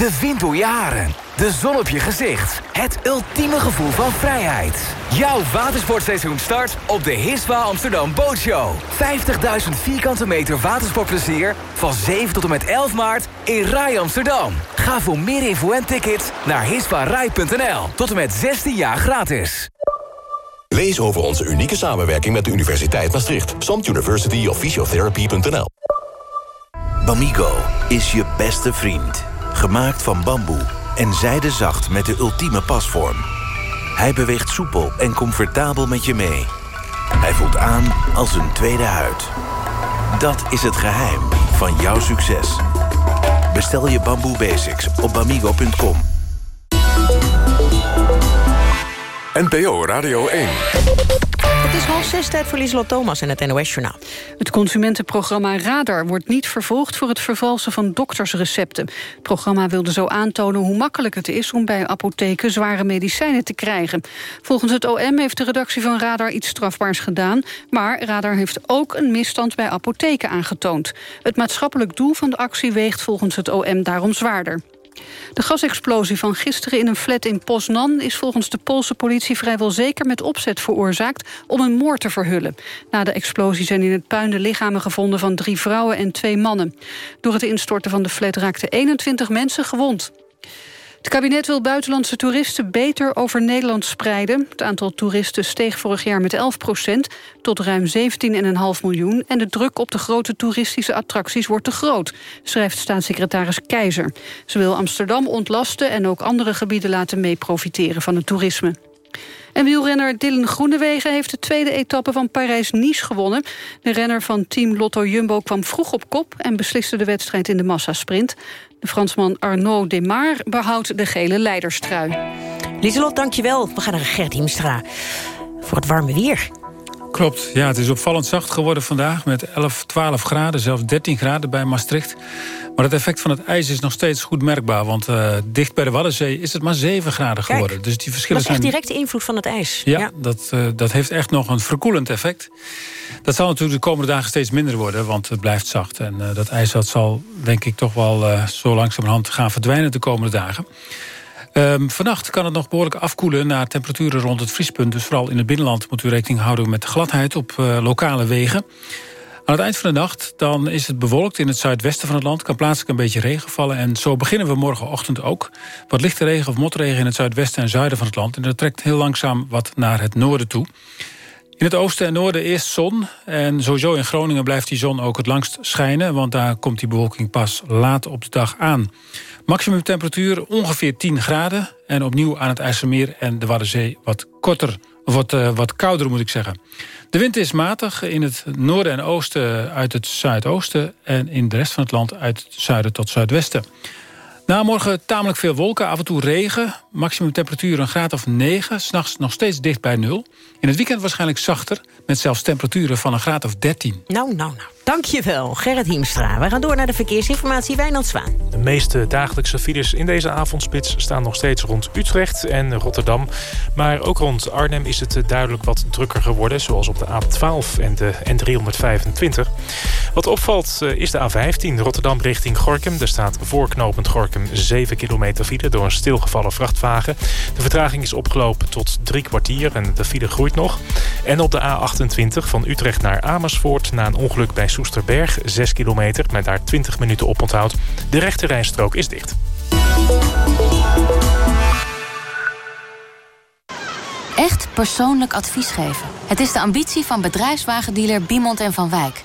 De wind door je haren. De zon op je gezicht. Het ultieme gevoel van vrijheid. Jouw watersportseizoen start op de Hiswa Amsterdam Bootshow. 50.000 vierkante meter watersportplezier van 7 tot en met 11 maart in Rai Amsterdam. Ga voor meer info en tickets naar hiswarai.nl. Tot en met 16 jaar gratis. Lees over onze unieke samenwerking met de Universiteit Maastricht. SOMT University of Physiotherapy.nl Bamigo is je beste vriend. Gemaakt van bamboe en zijdezacht met de ultieme pasvorm. Hij beweegt soepel en comfortabel met je mee. Hij voelt aan als een tweede huid. Dat is het geheim van jouw succes. Bestel je bamboe basics op bamigo.com. NPO Radio 1. Het is half zes tijd voor Lieslot Thomas en het NOS-journaal. Het consumentenprogramma Radar wordt niet vervolgd... voor het vervalsen van doktersrecepten. Het programma wilde zo aantonen hoe makkelijk het is... om bij apotheken zware medicijnen te krijgen. Volgens het OM heeft de redactie van Radar iets strafbaars gedaan... maar Radar heeft ook een misstand bij apotheken aangetoond. Het maatschappelijk doel van de actie weegt volgens het OM daarom zwaarder. De gasexplosie van gisteren in een flat in Poznan... is volgens de Poolse politie vrijwel zeker met opzet veroorzaakt... om een moord te verhullen. Na de explosie zijn in het puin de lichamen gevonden... van drie vrouwen en twee mannen. Door het instorten van de flat raakten 21 mensen gewond. Het kabinet wil buitenlandse toeristen beter over Nederland spreiden. Het aantal toeristen steeg vorig jaar met 11 procent tot ruim 17,5 miljoen. En de druk op de grote toeristische attracties wordt te groot, schrijft staatssecretaris Keizer. Ze wil Amsterdam ontlasten en ook andere gebieden laten mee profiteren van het toerisme. En wielrenner Dylan Groenewegen heeft de tweede etappe van Parijs-Nice gewonnen. De renner van team Lotto Jumbo kwam vroeg op kop... en besliste de wedstrijd in de massasprint. De Fransman Arnaud Demar behoudt de gele leiderstrui. Lieselot, dankjewel. We gaan naar Gert Hiemstra voor het warme weer. Klopt, ja, het is opvallend zacht geworden vandaag... met 11, 12 graden, zelfs 13 graden bij Maastricht. Maar het effect van het ijs is nog steeds goed merkbaar... want uh, dicht bij de Waddenzee is het maar 7 graden geworden. Dus die verschillen dat is echt zijn... direct de invloed van het ijs. Ja, ja. Dat, uh, dat heeft echt nog een verkoelend effect. Dat zal natuurlijk de komende dagen steeds minder worden... want het blijft zacht. En uh, dat ijs dat zal denk ik toch wel zo langzamerhand gaan verdwijnen de komende dagen. Um, vannacht kan het nog behoorlijk afkoelen naar temperaturen rond het vriespunt. Dus vooral in het binnenland moet u rekening houden met gladheid op uh, lokale wegen. Aan het eind van de nacht dan is het bewolkt in het zuidwesten van het land. Kan plaatselijk een beetje regen vallen. En zo beginnen we morgenochtend ook. Wat lichte regen of motregen in het zuidwesten en zuiden van het land. En dat trekt heel langzaam wat naar het noorden toe. In het oosten en noorden eerst zon. En sowieso in Groningen blijft die zon ook het langst schijnen. Want daar komt die bewolking pas laat op de dag aan. Maximum temperatuur ongeveer 10 graden. En opnieuw aan het IJsselmeer en de Waddenzee wat korter. Wat, uh, wat kouder moet ik zeggen. De wind is matig in het noorden en oosten uit het zuidoosten... en in de rest van het land uit het zuiden tot zuidwesten. Na morgen tamelijk veel wolken, af en toe regen. Maximum temperatuur een graad of 9. S'nachts nog steeds dicht bij nul. In het weekend waarschijnlijk zachter. Met zelfs temperaturen van een graad of 13. Nou, nou, nou. Dankjewel, Gerrit Hiemstra. We gaan door naar de verkeersinformatie Wijnand Zwaan. De meeste dagelijkse files in deze avondspits staan nog steeds rond Utrecht en Rotterdam. Maar ook rond Arnhem is het duidelijk wat drukker geworden... zoals op de A12 en de N325. Wat opvalt is de A15 Rotterdam richting Gorkum. Er staat voorknopend Gorkum 7 kilometer file door een stilgevallen vrachtwagen. De vertraging is opgelopen tot drie kwartier en de file groeit nog. En op de A28 van Utrecht naar Amersfoort na een ongeluk bij Soesterberg, 6 kilometer, met daar 20 minuten op onthoud. De rechte rijstrook is dicht. Echt persoonlijk advies geven. Het is de ambitie van bedrijfswagendealer Biemond en Van Wijk.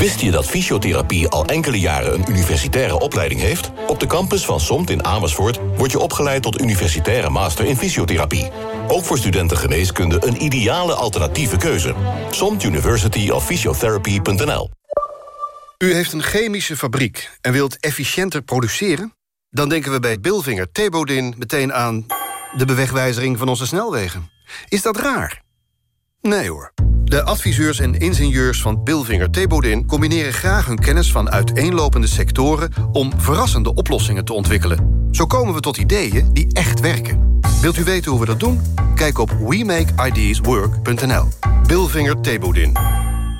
Wist je dat fysiotherapie al enkele jaren een universitaire opleiding heeft? Op de campus van SOMT in Amersfoort word je opgeleid tot universitaire master in fysiotherapie. Ook voor studenten geneeskunde een ideale alternatieve keuze. SOMT University of Physiotherapy.nl U heeft een chemische fabriek en wilt efficiënter produceren? Dan denken we bij Bilvinger Thebodin meteen aan de bewegwijzering van onze snelwegen. Is dat raar? Nee hoor. De adviseurs en ingenieurs van Bilvinger Thebodin... combineren graag hun kennis van uiteenlopende sectoren... om verrassende oplossingen te ontwikkelen. Zo komen we tot ideeën die echt werken. Wilt u weten hoe we dat doen? Kijk op WeMakeIdeasWork.nl. Bilvinger Thebodin.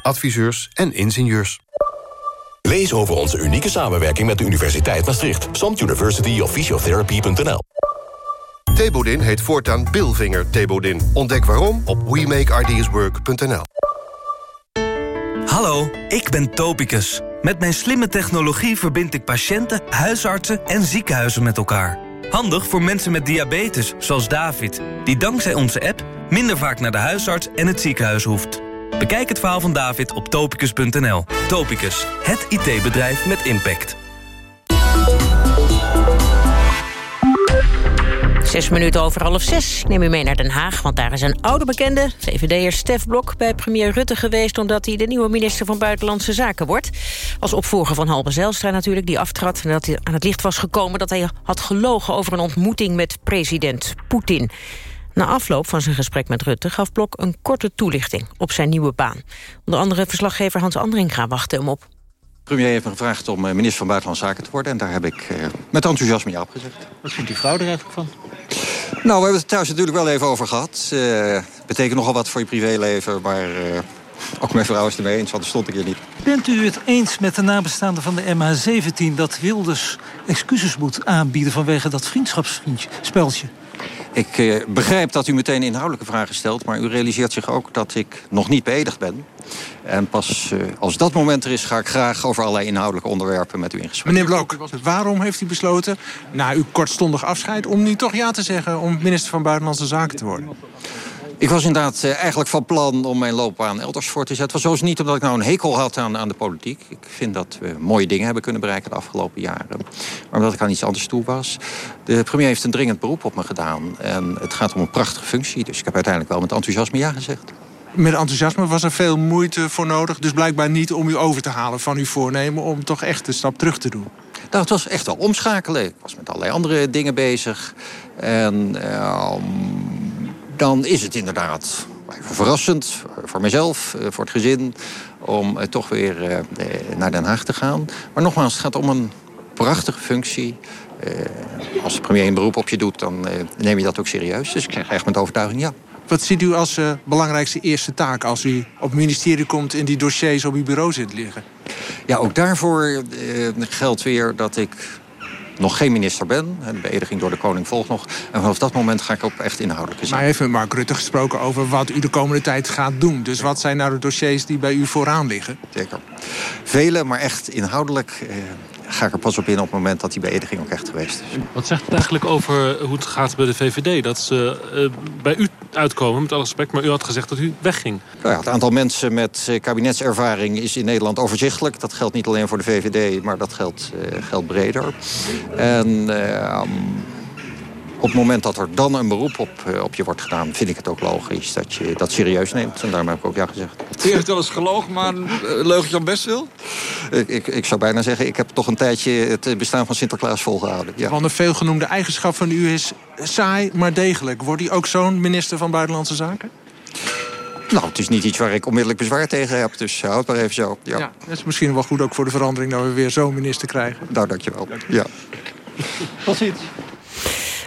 Adviseurs en ingenieurs. Lees over onze unieke samenwerking met de Universiteit Maastricht. SOMT University of Thebodin heet voortaan Bilvinger Thebodin. Ontdek waarom op WeMakeIdeasWork.nl. Hallo, ik ben Topicus. Met mijn slimme technologie verbind ik patiënten, huisartsen en ziekenhuizen met elkaar. Handig voor mensen met diabetes, zoals David... die dankzij onze app minder vaak naar de huisarts en het ziekenhuis hoeft. Bekijk het verhaal van David op topicus.nl. Topicus, het IT-bedrijf met impact. Zes minuten over half zes. Neem u mee naar Den Haag, want daar is een oude bekende... VVD'er Stef Blok bij premier Rutte geweest... omdat hij de nieuwe minister van Buitenlandse Zaken wordt. Als opvolger van Halbe Zijlstra natuurlijk, die aftrad... en dat hij aan het licht was gekomen dat hij had gelogen... over een ontmoeting met president Poetin. Na afloop van zijn gesprek met Rutte gaf Blok een korte toelichting op zijn nieuwe baan. Onder andere verslaggever Hans Andringa wachtte hem op. De premier heeft me gevraagd om eh, minister van Buitenlandse Zaken te worden... en daar heb ik uh, met enthousiasme ja opgezegd. Wat vindt die vrouw er eigenlijk van? Nou, we hebben het thuis natuurlijk wel even over gehad. Uh, betekent nogal wat voor je privéleven, maar ook mijn vrouw is het ermee eens, want stond ik hier niet. Bent u het eens met de nabestaanden van de MH17... dat Wilders excuses moet aanbieden vanwege dat vriendschapsspeltje? Ik eh, begrijp dat u meteen inhoudelijke vragen stelt... maar u realiseert zich ook dat ik nog niet beëdigd ben. En pas uh, als dat moment er is, ga ik graag over allerlei inhoudelijke onderwerpen met u in gesprek. Meneer Blok, waarom heeft u besloten, na uw kortstondig afscheid... om nu toch ja te zeggen om minister van Buitenlandse Zaken te worden? Ik was inderdaad uh, eigenlijk van plan om mijn loopbaan elders voor te zetten. Het was niet omdat ik nou een hekel had aan, aan de politiek. Ik vind dat we mooie dingen hebben kunnen bereiken de afgelopen jaren. Maar omdat ik aan iets anders toe was. De premier heeft een dringend beroep op me gedaan. En het gaat om een prachtige functie. Dus ik heb uiteindelijk wel met enthousiasme ja gezegd. Met enthousiasme was er veel moeite voor nodig. Dus blijkbaar niet om u over te halen van uw voornemen... om toch echt een stap terug te doen. Nou, het was echt wel omschakelen. Ik was met allerlei andere dingen bezig. En... Uh, dan is het inderdaad verrassend voor mezelf, eh, voor het gezin... om eh, toch weer eh, naar Den Haag te gaan. Maar nogmaals, het gaat om een prachtige functie. als de premier een beroep op je doet, dan neem je dat ook serieus. Dus ik krijg echt met overtuiging ja. Wat ziet u als uh, belangrijkste eerste taak als u op het ministerie komt... en die dossiers op uw bureau zit liggen? Ja, ook daarvoor uh, geldt weer dat ik nog geen minister ben. De beëdiging door de koning volgt nog. En vanaf dat moment ga ik op echt inhoudelijke zaken. Maar heeft met Mark Rutte gesproken over wat u de komende tijd gaat doen. Dus wat zijn nou de dossiers die bij u vooraan liggen? Zeker. Vele, maar echt inhoudelijk eh, ga ik er pas op in op het moment dat die beëdiging ook echt geweest is. Wat zegt het eigenlijk over hoe het gaat bij de VVD? Dat ze uh, bij u uitkomen, met alle respect, maar u had gezegd dat u wegging. Nou ja, het aantal mensen met uh, kabinetservaring is in Nederland overzichtelijk. Dat geldt niet alleen voor de VVD, maar dat geldt, uh, geldt breder. En op het moment dat er dan een beroep op, op je wordt gedaan... vind ik het ook logisch dat je dat serieus neemt. En daarom heb ik ook ja gezegd. U heeft wel eens gelogen, maar uh, leugentje op best wil? Ik, ik, ik, zou bijna zeggen, ik heb toch een tijdje het bestaan van Sinterklaas volgehouden. Ja. Want een veelgenoemde eigenschap van u is saai, maar degelijk. Wordt u ook zo'n minister van Buitenlandse Zaken? Nou, het is niet iets waar ik onmiddellijk bezwaar tegen heb. Dus houd maar even zo. Ja. ja, dat is misschien wel goed ook voor de verandering... dat we weer zo'n minister krijgen. Nou, dankjewel. Ja. Tot ziens.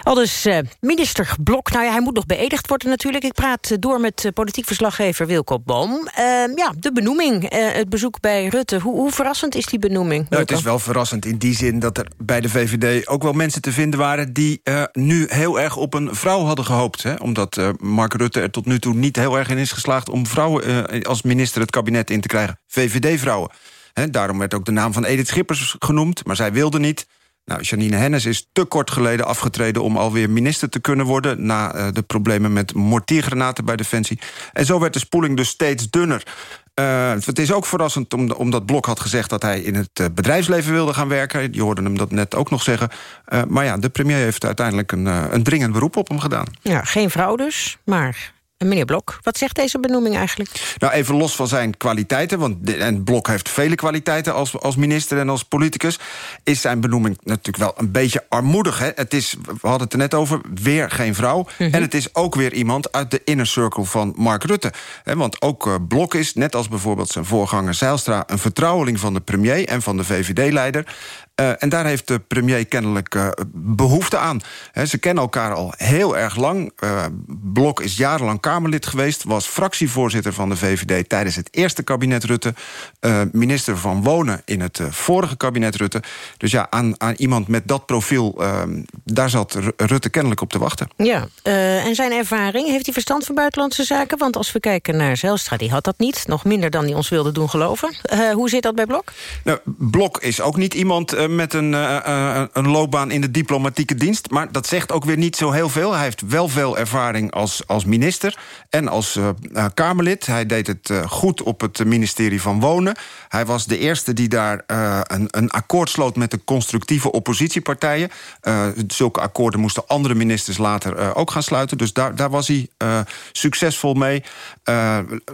Al dus uh, minister Blok. Nou ja, hij moet nog beëdigd worden natuurlijk. Ik praat uh, door met uh, politiek verslaggever Wilco Boom. ja, de benoeming, het bezoek bij Rutte. Hoe, hoe verrassend is die benoeming? Nou, het is wel verrassend in die zin dat er bij de VVD ook wel mensen te vinden waren... die nu heel erg op een vrouw hadden gehoopt. Hè? Omdat Mark Rutte er tot nu toe niet heel erg in is geslaagd... om vrouwen als minister het kabinet in te krijgen. VVD-vrouwen. Daarom werd ook de naam van Edith Schippers genoemd, maar zij wilde niet... Nou, Janine Hennis is te kort geleden afgetreden... om alweer minister te kunnen worden... na uh, de problemen met mortiergranaten bij Defensie. En zo werd de spoeling dus steeds dunner. Uh, het is ook verrassend omdat Blok had gezegd... dat hij in het bedrijfsleven wilde gaan werken. Je hoorde hem dat net ook nog zeggen. Maar ja, de premier heeft uiteindelijk een, een dringend beroep op hem gedaan. Ja, geen vrouw dus, maar Meneer Blok, wat zegt deze benoeming eigenlijk? Nou, even los van zijn kwaliteiten... want en Blok heeft vele kwaliteiten als, als minister en als politicus... is zijn benoeming natuurlijk wel een beetje armoedig. Hè? Het is, we hadden het er net over, weer geen vrouw. En het is ook weer iemand uit de inner circle van Mark Rutte. Hè? Want ook uh, Blok is, net als bijvoorbeeld zijn voorganger Zeilstra... een vertrouweling van de premier en van de VVD-leider. Uh, en daar heeft de premier kennelijk uh, behoefte aan. He, ze kennen elkaar al heel erg lang. Uh, Blok is jarenlang Kamerlid geweest... was fractievoorzitter van de VVD tijdens het eerste kabinet Rutte... minister van Wonen in het vorige kabinet Rutte. Dus ja, aan, aan iemand met dat profiel... Ehm, daar zat Rutte kennelijk op te wachten. Ja, en zijn ervaring, heeft hij verstand van buitenlandse zaken? Want als we kijken naar Zelstra, die had dat niet. Nog minder dan hij ons wilde doen geloven. hoe zit dat bij Blok? Nou, Blok is ook niet iemand met een, uh, een loopbaan in de diplomatieke dienst. Maar dat zegt ook weer niet zo heel veel. Hij heeft wel veel ervaring als, als minister en als Kamerlid. Hij deed het goed op het ministerie van Wonen. Hij was de eerste die daar een, een akkoord sloot... met de constructieve oppositiepartijen. zulke akkoorden moesten andere ministers later ook gaan sluiten. Dus daar, daar was hij succesvol mee.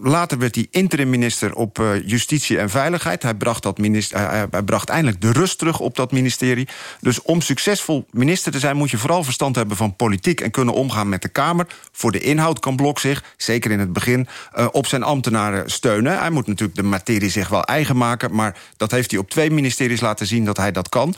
later werd hij interim-minister op Justitie en Veiligheid. Hij bracht, dat minister, hij bracht eindelijk de rust terug op dat ministerie. Dus om succesvol minister te zijn... moet je vooral verstand hebben van politiek... en kunnen omgaan met de Kamer. Voor de inhoud kan Blok zich, zeker in het begin... Uh, op zijn ambtenaren steunen. Hij moet natuurlijk de materie zich wel eigen maken... maar dat heeft hij op twee ministeries laten zien dat hij dat kan.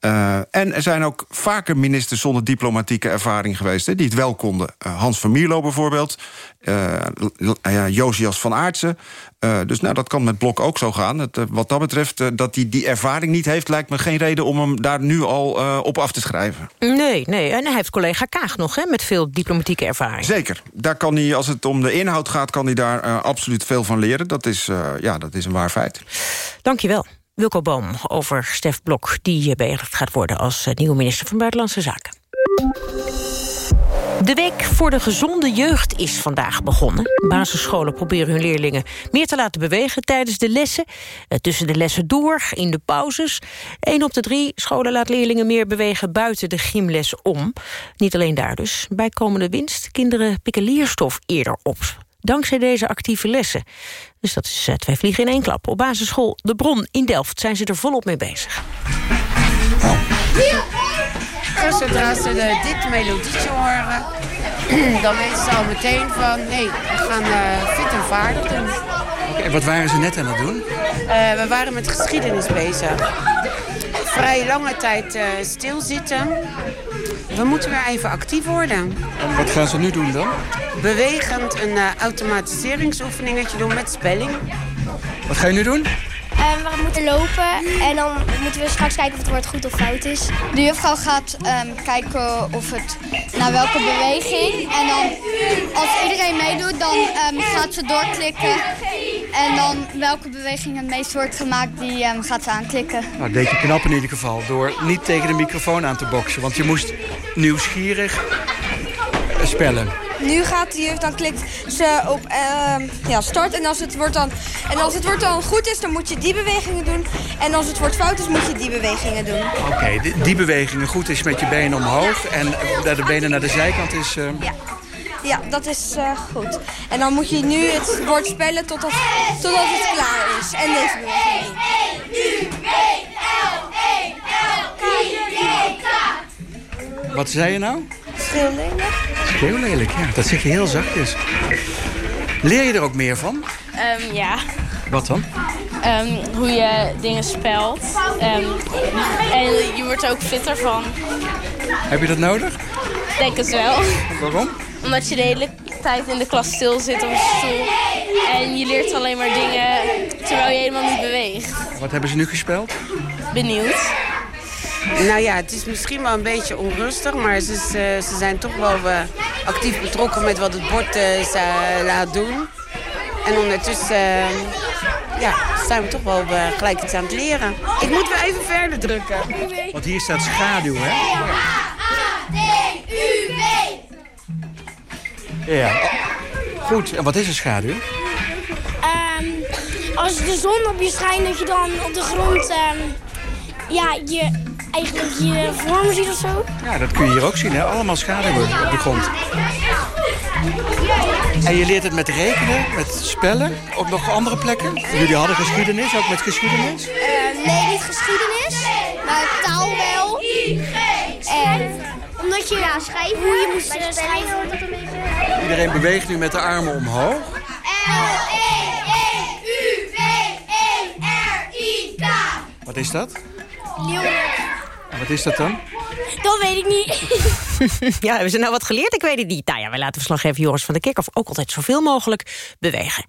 Uh, en er zijn ook vaker ministers zonder diplomatieke ervaring geweest... Hè, die het wel konden. Uh, Hans van Mierlo bijvoorbeeld. Uh, Josias van Aartsen. Uh, dus nou, dat kan met Blok ook zo gaan. Het, uh, wat dat betreft, dat hij die ervaring niet heeft... lijkt me geen reden om hem daar nu al op af te schrijven. Nee, nee. En hij heeft collega Kaag nog, hè, met veel diplomatieke ervaring. Zeker. Daar kan hij, als het om de inhoud gaat... kan hij daar absoluut veel van leren. Dat is, ja, dat is een waar feit. Dank je wel. Wilco Boom over Stef Blok... die beëdigd gaat worden als nieuwe minister van Buitenlandse Zaken. De week voor de gezonde jeugd is vandaag begonnen. Basisscholen proberen hun leerlingen meer te laten bewegen tijdens de lessen. Eh, tussen de lessen door, in de pauzes. Eén op de drie scholen laat leerlingen meer bewegen buiten de gymles om. Niet alleen daar dus. Bijkomende winst, kinderen pikken leerstof eerder op. Dankzij deze actieve lessen. Dus dat is eh, twee vliegen in één klap. Op basisschool De Bron in Delft zijn ze er volop mee bezig. Zodra ze dit melodietje horen, dan weten ze al meteen van... nee, we gaan uh, fit en vaardig doen. Okay, wat waren ze net aan het doen? Uh, we waren met geschiedenis bezig. Vrij lange tijd uh, stilzitten. We moeten weer even actief worden. En wat gaan ze nu doen dan? Bewegend een automatiseringsoefeningetje doen met spelling. Wat ga je nu doen? Um, we moeten lopen en dan moeten we straks kijken of het woord goed of fout is. De juffrouw gaat um, kijken of het naar welke beweging. En dan als iedereen meedoet, dan um, gaat ze doorklikken. En dan welke beweging het meest wordt gemaakt, die gaat ze aanklikken. Nou, deed je knap in ieder geval door niet tegen de microfoon aan te boksen. Want je moest nieuwsgierig spellen. Nu gaat die juf, dan klikt ze op uh, ja, start. En als, het woord dan, en als het woord dan goed is, dan moet je die bewegingen doen. En als het woord fout is, moet je die bewegingen doen. Oké, okay, die, die, bewegingen goed is met je benen omhoog. En de benen naar de zijkant is... Uh... Ja. Ja, dat is uh, goed. En dan moet je nu het woord spellen totdat, totdat het klaar is. En deze beweging. U, W, L, E, L, I, K. Wat zei je nou? Schreeuw Schreeuw lelijk, ja. Dat zeg je heel zachtjes. Leer je er ook meer van? Um, ja. Wat dan? Um, hoe je dingen spelt. Um, en je wordt er ook fitter van. Heb je dat nodig? Ik denk het wel. Waarom? Omdat je de hele tijd in de klas stil zit op een stoel. En je leert alleen maar dingen terwijl je helemaal niet beweegt. Wat hebben ze nu gespeeld? Benieuwd. Nou ja, het is misschien wel een beetje onrustig, maar ze, ze, ze zijn toch wel uh, actief betrokken met wat het bord uh, laat doen. En ondertussen uh, ja, zijn we toch wel uh, gelijk iets aan het leren. Ik moet weer even verder drukken. Want hier staat schaduw, hè? A-D-U-W. Ja. Goed, en wat is een schaduw? Um, als de zon op je schijnt, dat je dan op de grond um, ja, je, eigenlijk je vorm ziet of zo. Ja, dat kun je hier ook zien, hè? Allemaal schaduwen op de grond. En je leert het met rekenen, met spellen, op nog andere plekken? Jullie hadden geschiedenis, ook met geschiedenis? Uh, nee, niet geschiedenis, maar taal wel. En omdat je ja, schrijven, hoe je moest schrijven. hoort dat een beetje. Iedereen beweegt nu met de armen omhoog. L-E-E-U-W-E-R-I-K. Wat is dat? Wat is dat dan? Dat weet ik niet. ja, hebben ze nou wat geleerd? Ik weet het niet. Nou ja, wij laten verslaggever Joris van der Kerkhoff ook altijd zoveel mogelijk bewegen.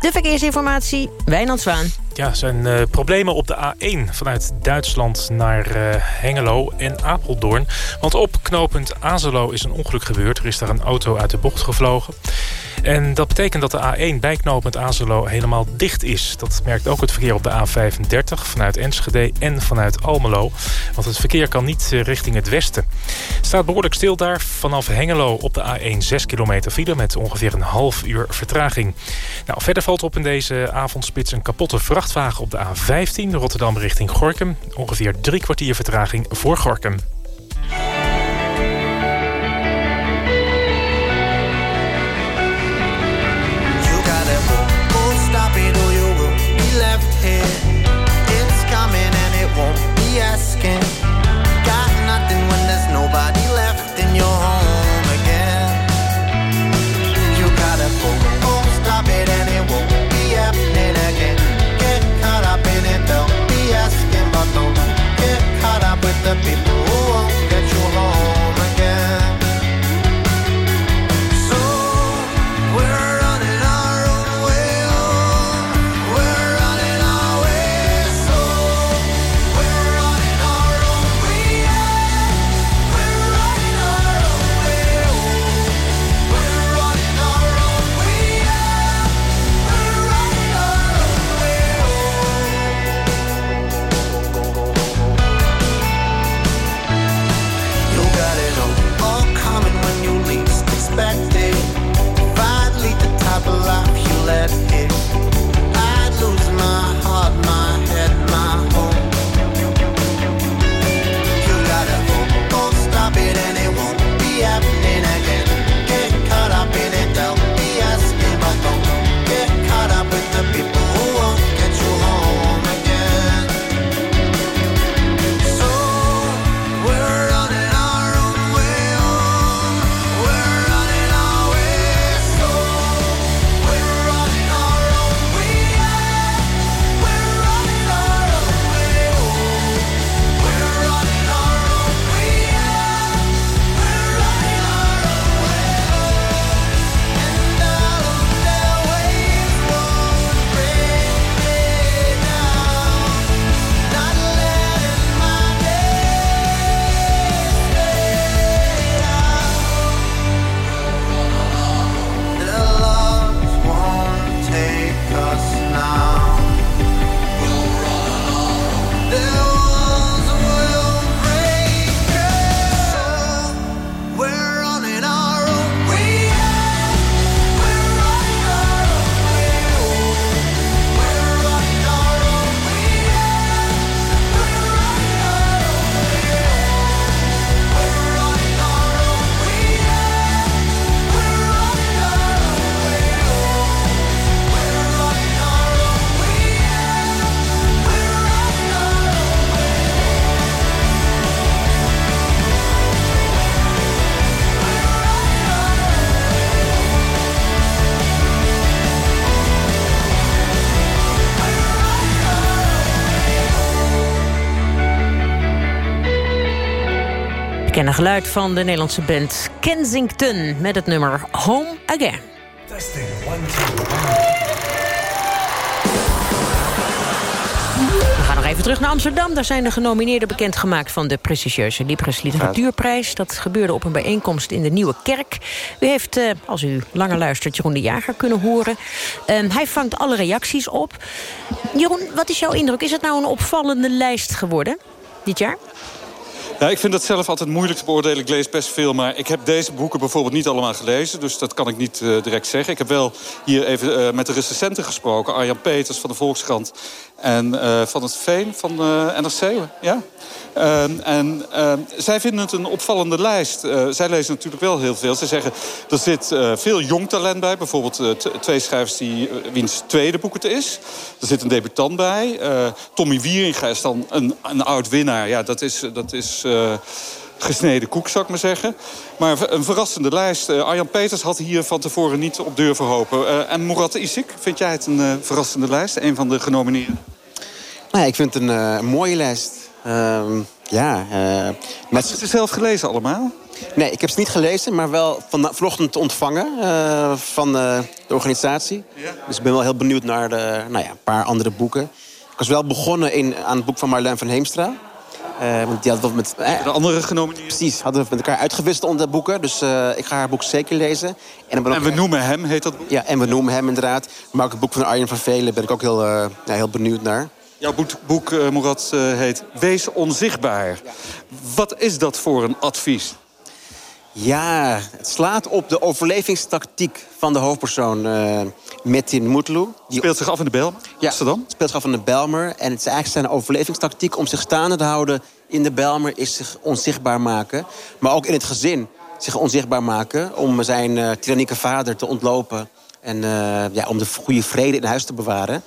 De verkeersinformatie, Wijnand Zwaan. Ja, er zijn uh, problemen op de A1 vanuit Duitsland naar uh, Hengelo en Apeldoorn. Want op knooppunt Azelo is een ongeluk gebeurd. Er is daar een auto uit de bocht gevlogen. En dat betekent dat de A1 bij knooppunt Azelo helemaal dicht is. Dat merkt ook het verkeer op de A35 vanuit Enschede en vanuit Almelo. Want het verkeer kan niet uh, richting het westen. Staat behoorlijk stil daar vanaf Hengelo op de A1 6 kilometer file... met ongeveer een half uur vertraging. Nou, verder valt op in deze avondspits een kapotte vrachtwagen op de A15... Rotterdam richting Gorkum. Ongeveer drie kwartier vertraging voor Gorkum. Geluid van de Nederlandse band Kensington... met het nummer Home Again. We gaan nog Nog even terug naar Amsterdam. Daar zijn de genomineerden bekendgemaakt... van de prestigieuze Libris Literatuurprijs. Dat gebeurde op een bijeenkomst in de Nieuwe Kerk. U heeft, eh, als u langer luistert, Jeroen de Jager kunnen horen. Ehm, hij vangt alle reacties op. Jeroen, wat is jouw indruk? Is het nou een opvallende lijst geworden dit jaar? Ja, ik vind dat zelf altijd moeilijk te beoordelen. Ik lees best veel, maar ik heb deze boeken bijvoorbeeld niet allemaal gelezen. Dus dat kan ik niet eh, direct zeggen. Ik heb wel hier even eh, met de recensenten gesproken. Arjan Peters van de Volkskrant en eh, van het Veen van NRC. Ja? Ehm, en ehm, zij vinden het een opvallende lijst. Eh, zij lezen natuurlijk wel heel veel. Ze zeggen, er zit eh, veel jong talent bij. Bijvoorbeeld eh, twee schrijvers die, wiens tweede boek het is. Er zit een debutant bij. Tommy Wieringa is dan een, een oud-winnaar. Ja, dat is... Dat is gesneden koek, zou ik maar zeggen. Maar een verrassende lijst. Eh, Arjan Peters had hier van tevoren niet op durven hopen. Eh, en Murat Isik, vind jij het een verrassende lijst? Een van de genomineerden? Nou ik vind het een mooie lijst. Ehm, ja, eh, met... Heb je ze zelf gelezen allemaal? Nee, ik heb ze niet gelezen, maar wel van, vanochtend ontvangen eh, van eh, de organisatie. Dus ik ben wel heel benieuwd naar de, nou ja, een paar andere boeken. Ik was wel begonnen in, aan het boek van Marlijn van Heemstra. Want die had wat met, de andere genomineerden? Precies, hadden we met elkaar uitgewisseld onder de boeken. Dus ik ga haar boek zeker lezen. En, we noemen hem, heet dat boek? Ja, en we noemen hem inderdaad. Maar ook het boek van Arjen van Velen ben ik ook heel, ja, heel benieuwd naar. Jouw boek, boek eh, Murat, eh, heet Wees onzichtbaar. Wat is dat voor een advies? Ja, het slaat op de overlevingstactiek van de hoofdpersoon eh Metin Mutlu. Die speelt zich af in de Bijlmer, ja, Amsterdam? speelt zich af in de Belmer. En het is eigenlijk zijn overlevingstactiek om zich staande te houden in de Belmer... is zich onzichtbaar maken. Maar ook in het gezin zich onzichtbaar maken... om zijn eh tyrannieke vader te ontlopen. En ja, om de goede vrede in huis te bewaren.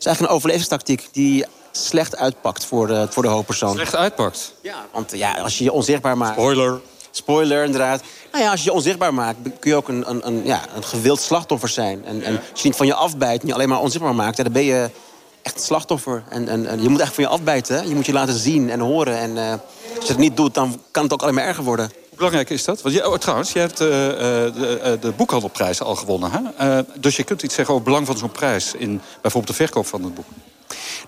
Het is eigenlijk een overlevingstactiek die slecht uitpakt voor de, voor de hoofdpersoon. Slecht uitpakt? Ja, want ja, als je je onzichtbaar maakt... Spoiler. Spoiler, inderdaad. Nou ja, als je je onzichtbaar maakt, kun je ook een, een, een, ja, een gewild slachtoffer zijn. En, en als je niet van je afbijt en je alleen maar onzichtbaar maakt... dan ben je echt een slachtoffer. En, en, en je moet echt van je afbijten. hè. Je moet je laten zien en horen. En eh, als je het niet doet, dan kan het ook alleen maar erger worden. Belangrijk is dat? Want je, oh, trouwens, je hebt eh, eh, de, eh, de boekhandelprijs al gewonnen. Hè? Dus je kunt iets zeggen over het belang van zo'n prijs... in bijvoorbeeld de verkoop van het boek.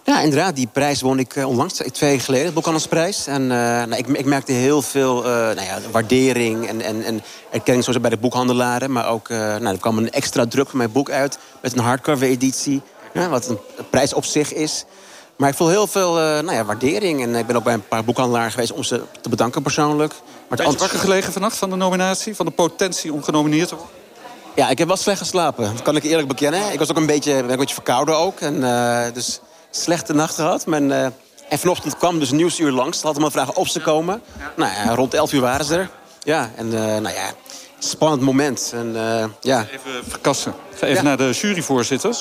Ja, inderdaad. Die prijs won ik onlangs, twee weken geleden, de Boekhandelsprijs. En nou, ik, ik merkte heel veel nou ja, waardering en, en, en erkenning zoals bij de boekhandelaren. Maar ook, nou, er kwam een extra druk van mijn boek uit met een hardcover editie. Ja, wat een prijs op zich is. Maar ik voel heel veel nou ja, waardering. En ik ben ook bij een paar boekhandelaren geweest om ze te bedanken persoonlijk. Maar je wakker gelegen vannacht van de nominatie? Van de potentie om genomineerd te worden? Ja, ik heb wel slecht geslapen. Dat kan ik eerlijk bekennen. Ik was ook een beetje, ben ook een beetje verkouden ook. En, eh, dus slechte nacht gehad. Maar, eh, en vanochtend kwam dus Nieuwsuur langs. Ze hadden me vragen of ze komen. Nou ja, rond 11 uur waren ze er. Ja, en eh, nou ja, spannend moment. En, ja. Even verkassen. Ik ga even Ja. naar de juryvoorzitter.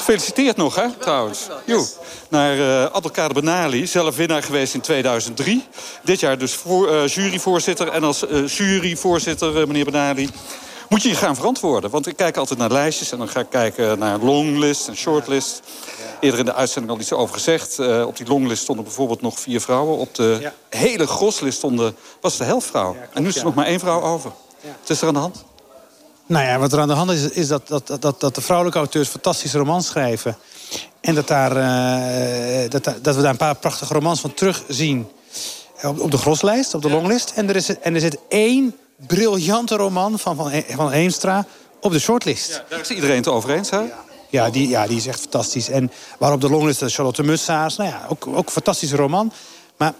Gefeliciteerd nog, hè, trouwens. Jo. Naar Abdelkader Benali, zelf winnaar geweest in 2003. Dit jaar dus voor, eh, juryvoorzitter. En als eh, juryvoorzitter, meneer Benali... moet je je gaan verantwoorden. Want ik kijk altijd naar lijstjes... en dan ga ik kijken naar longlist en shortlist. Eerder in de uitzending al iets over gezegd. Op die longlist stonden bijvoorbeeld nog vier vrouwen. Op de hele groslist stonden, was de helft vrouw. en nu is er nog maar één vrouw over. Wat is er aan de hand? Nou ja, wat er aan de hand is, is dat, dat, dat, dat de vrouwelijke auteurs fantastische romans schrijven. En dat, daar, eh, dat, dat we daar een paar prachtige romans van terugzien. Op, op de groslijst, op de longlist. En er, is, en er zit één briljante roman van Van, E- van Eemstra op de shortlist. Daar is iedereen het over eens, hè? Ja, die, ja, die is echt fantastisch. En waarop de longlist is Charlotte Mussaars. Nou ja, ook, ook een fantastische roman. Maar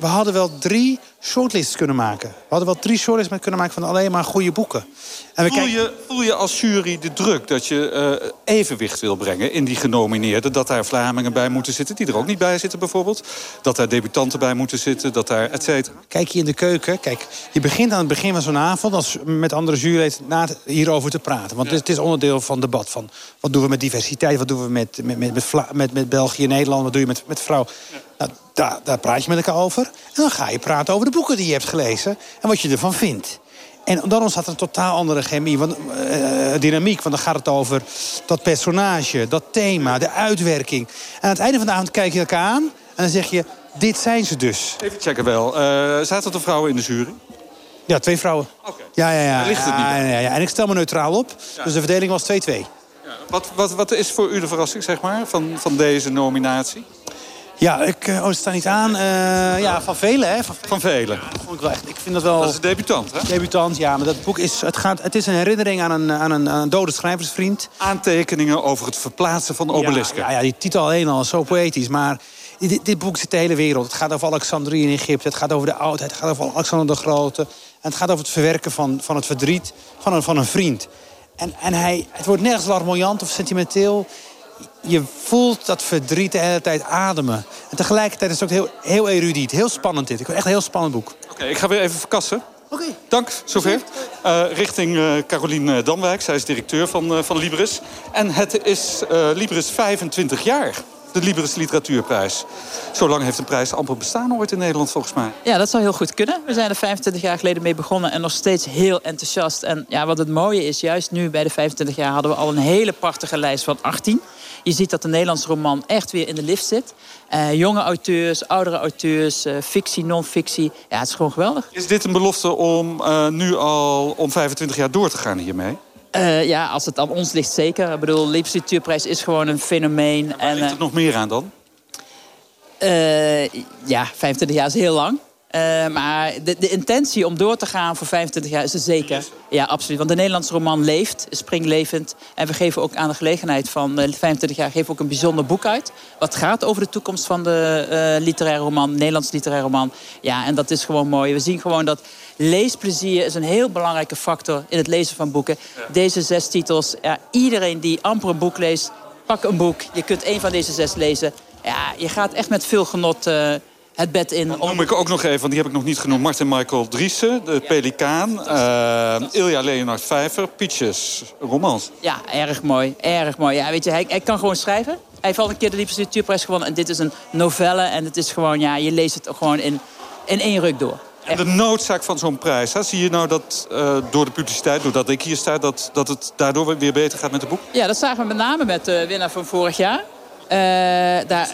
we hadden wel drie shortlists kunnen maken. We hadden wel drie shortlists kunnen maken van alleen maar goede boeken. En we Voel kijken- je, voel je als jury de druk dat je eh, evenwicht wil brengen in die genomineerden? Dat daar Vlamingen bij moeten zitten, die er ook niet bij zitten bijvoorbeeld? Dat daar debutanten bij moeten zitten, dat daar et cetera? Kijk je in de keuken. Kijk, je begint aan het begin van zo'n avond... Als, met andere juryleden na het- hierover te praten. Want het is onderdeel van het debat. Van, wat doen we met diversiteit? Wat doen we met, met, met, met, met, met België en Nederland? Wat doe je met, met vrouw? Nou, daar, daar praat je met elkaar over. En dan ga je praten over de boeken die je hebt gelezen. En wat je ervan vindt. En dan ontstaat er een totaal andere chemie, want, eh, dynamiek. Want dan gaat het over dat personage, dat thema, de uitwerking. En aan het einde van de avond kijk je elkaar aan... en dan zeg je, dit zijn ze dus. Even checken wel. Eh, zaten er vrouwen in de jury? Ja, twee vrouwen. Ja, ja, ja. Daar ligt het niet ja, ja, ja. En ik stel me neutraal op. Dus de verdeling was 2-2. Wat, wat, wat is voor u de verrassing zeg maar, van, van deze nominatie? Ja, ik, eh, oh, het staat niet aan. Eh, ja, van velen, hè? Van, Van velen. vond ik wel echt. Ik vind dat wel... Dat is een debutant, hè? Debutant, ja. Maar dat boek is, het gaat, het is een herinnering aan een, aan een, aan een dode schrijversvriend. Aantekeningen over het verplaatsen van obelisken. Ja, ja, ja, die titel alleen al is zo poëtisch. Maar dit, dit boek zit de hele wereld. Het gaat over Alexandrië in Egypte. Het gaat over de oudheid. Het gaat over Alexander de Grote. En het gaat over het verwerken van, van het verdriet van een, van een vriend. En, en hij, het wordt nergens larmoyant of sentimenteel. Je voelt dat verdriet de hele tijd ademen. En tegelijkertijd is het ook heel, heel erudiet. Heel spannend dit. Ik vind echt een heel spannend boek. Oké, ik ga weer even verkassen. Oké. Dank, zover. Eh, richting eh Carolien eh, Damwijk. Zij is directeur van, eh, van Libris. En het is eh, Libris 25 jaar. De Libris Literatuurprijs. Zo lang heeft een prijs amper bestaan ooit in Nederland, volgens mij. Ja, dat zou heel goed kunnen. We zijn er 25 jaar geleden mee begonnen en nog steeds heel enthousiast. En ja, wat het mooie is, juist nu bij de 25 jaar hadden we al een hele prachtige lijst van 18. Je ziet dat de Nederlandse roman echt weer in de lift zit. Eh, jonge auteurs, oudere auteurs, eh, fictie, non-fictie. Ja, het is gewoon geweldig. Is dit een belofte om eh, nu al om 25 jaar door te gaan hiermee? Ja, als het aan ons ligt, zeker. Ik bedoel, de Literatuurprijs is gewoon een fenomeen. En, Ligt er nog meer aan dan? ja, 25 jaar is heel lang. Eh, maar de, de intentie om door te gaan voor 25 jaar is er zeker. Ja, absoluut. Want de Nederlandse roman leeft, springlevend. En we geven ook aan de gelegenheid van eh, 25 jaar geven ook een bijzonder boek uit. Wat gaat over de toekomst van de eh, literaire roman, Nederlands literaire roman. Ja, en dat is gewoon mooi. We zien gewoon dat leesplezier is een heel belangrijke factor in het lezen van boeken. Deze zes titels, ja, iedereen die amper een boek leest, pak een boek. Je kunt één van deze zes lezen. Ja, je gaat echt met veel genot eh, het bed in. Noem ik ook nog even, want die heb ik nog niet genoemd. Martin Michael Driessen, De Pelikaan. eh, Ilja Leonard Vijver, Peaches, romans. Ja, erg mooi. Erg mooi. Ja, weet je, hij, hij kan gewoon schrijven. Hij heeft al een keer de Literatuurprijs gewonnen. En dit is een novelle. En het is gewoon, ja, je leest het gewoon in, in één ruk door. En de noodzaak van zo'n prijs, hè? zie je nou dat eh, door de publiciteit, doordat ik hier sta... Dat, dat het daardoor weer beter gaat met het boek? Ja, dat zagen we met name met de winnaar van vorig jaar. Eh, daar,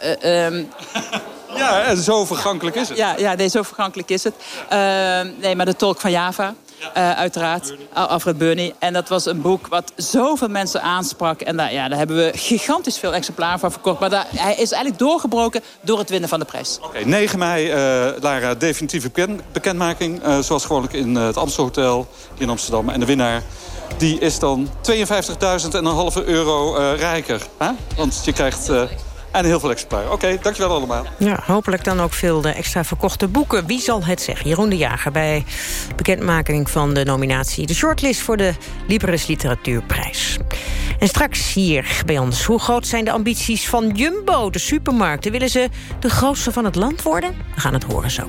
eh, ehm, Ja, en zo vergankelijk is het. Ja, ja nee, zo vergankelijk is het. Ehm, nee, maar de tolk van Java, eh, uiteraard. Al- Alfred Burney. En dat was een boek wat zoveel mensen aansprak. En daar, ja, daar hebben we gigantisch veel exemplaren van verkocht. Maar daar, hij is eigenlijk doorgebroken door het winnen van de prijs. Oké, 9 mei, eh, Lara, definitieve beken- bekendmaking. eh, zoals gewoonlijk in het Amstelhotel in Amsterdam. En de winnaar die is dan 52.000 en een halve euro rijker. Hè? Want je krijgt... en heel veel exemplaren. Oké, dankjewel allemaal. Ja, hopelijk dan ook veel eh, extra verkochte boeken. Wie zal het zeggen? Jeroen de Jager bij bekendmaking van de nominatie. De shortlist voor de Libris Literatuurprijs. En straks hier bij ons. Hoe groot zijn de ambities van Jumbo, de supermarkten? Willen ze de grootste van het land worden? We gaan het horen zo.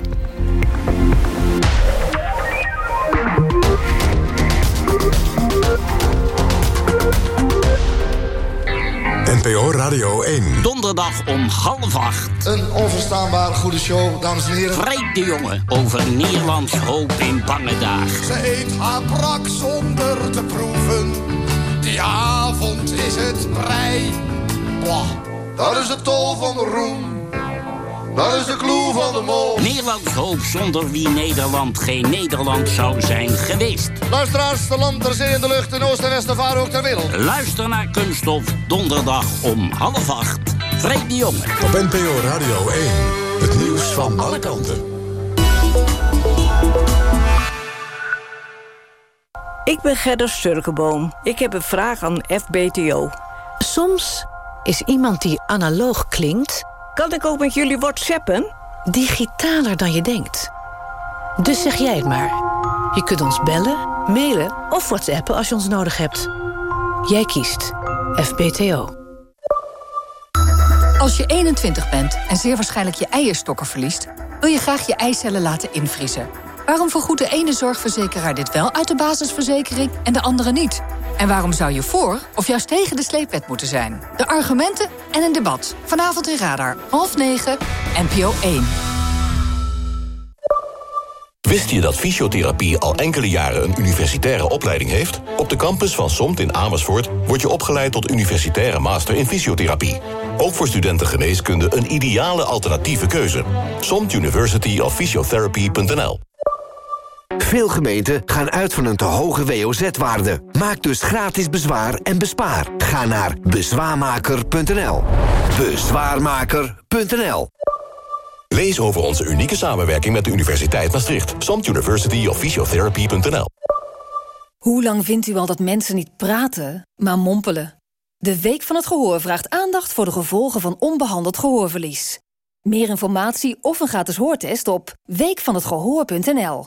NPO Radio 1. Donderdag om half acht. Een onverstaanbaar goede show, dames en heren. Freek de Jonge over Nederlands hoop in bange dagen. Ze eet haar brak zonder te proeven. Die avond is het brei. Dat is de tol van de roem. Dat is de clue van de mol. Nederlands hoop zonder wie Nederland geen Nederland zou zijn geweest. Luisteraars, de land, ter zee en de lucht, in oost en west en vaar ook ter wereld. Luister naar Kunststof donderdag om half acht. Freek de Jonge. Op NPO Radio 1. Het nieuws van alle kanten. Ik ben Gerda Sturkenboom. Ik heb een vraag aan FBTO. Soms is iemand die analoog klinkt... Kan ik ook met jullie whatsappen? Digitaler dan je denkt. Dus zeg jij het maar. Je kunt ons bellen, mailen of whatsappen als je ons nodig hebt. Jij kiest FBTO. Als je 21 bent en zeer waarschijnlijk je eierstokken verliest... wil je graag je eicellen laten invriezen. Waarom vergoedt de ene zorgverzekeraar dit wel uit de basisverzekering... en de andere niet? En waarom zou je voor of juist tegen de sleepwet moeten zijn? De argumenten en een debat. Vanavond in Radar, half negen, NPO 1. Wist je dat fysiotherapie al enkele jaren een universitaire opleiding heeft? Op de campus van SOMT in Amersfoort word je opgeleid tot universitaire master in fysiotherapie. Ook voor studenten geneeskunde een ideale alternatieve keuze. SOMT University of Veel gemeenten gaan uit van een te hoge WOZ-waarde. Maak dus gratis bezwaar en bespaar. Ga naar bezwaarmaker.nl. Bezwaarmaker.nl Lees over onze unieke samenwerking met de Universiteit Maastricht. Samt University of Physiotherapy.nl Hoe lang vindt u al dat mensen niet praten, maar mompelen? De Week van het Gehoor vraagt aandacht voor de gevolgen van onbehandeld gehoorverlies. Meer informatie of een gratis hoortest op weekvanhetgehoor.nl.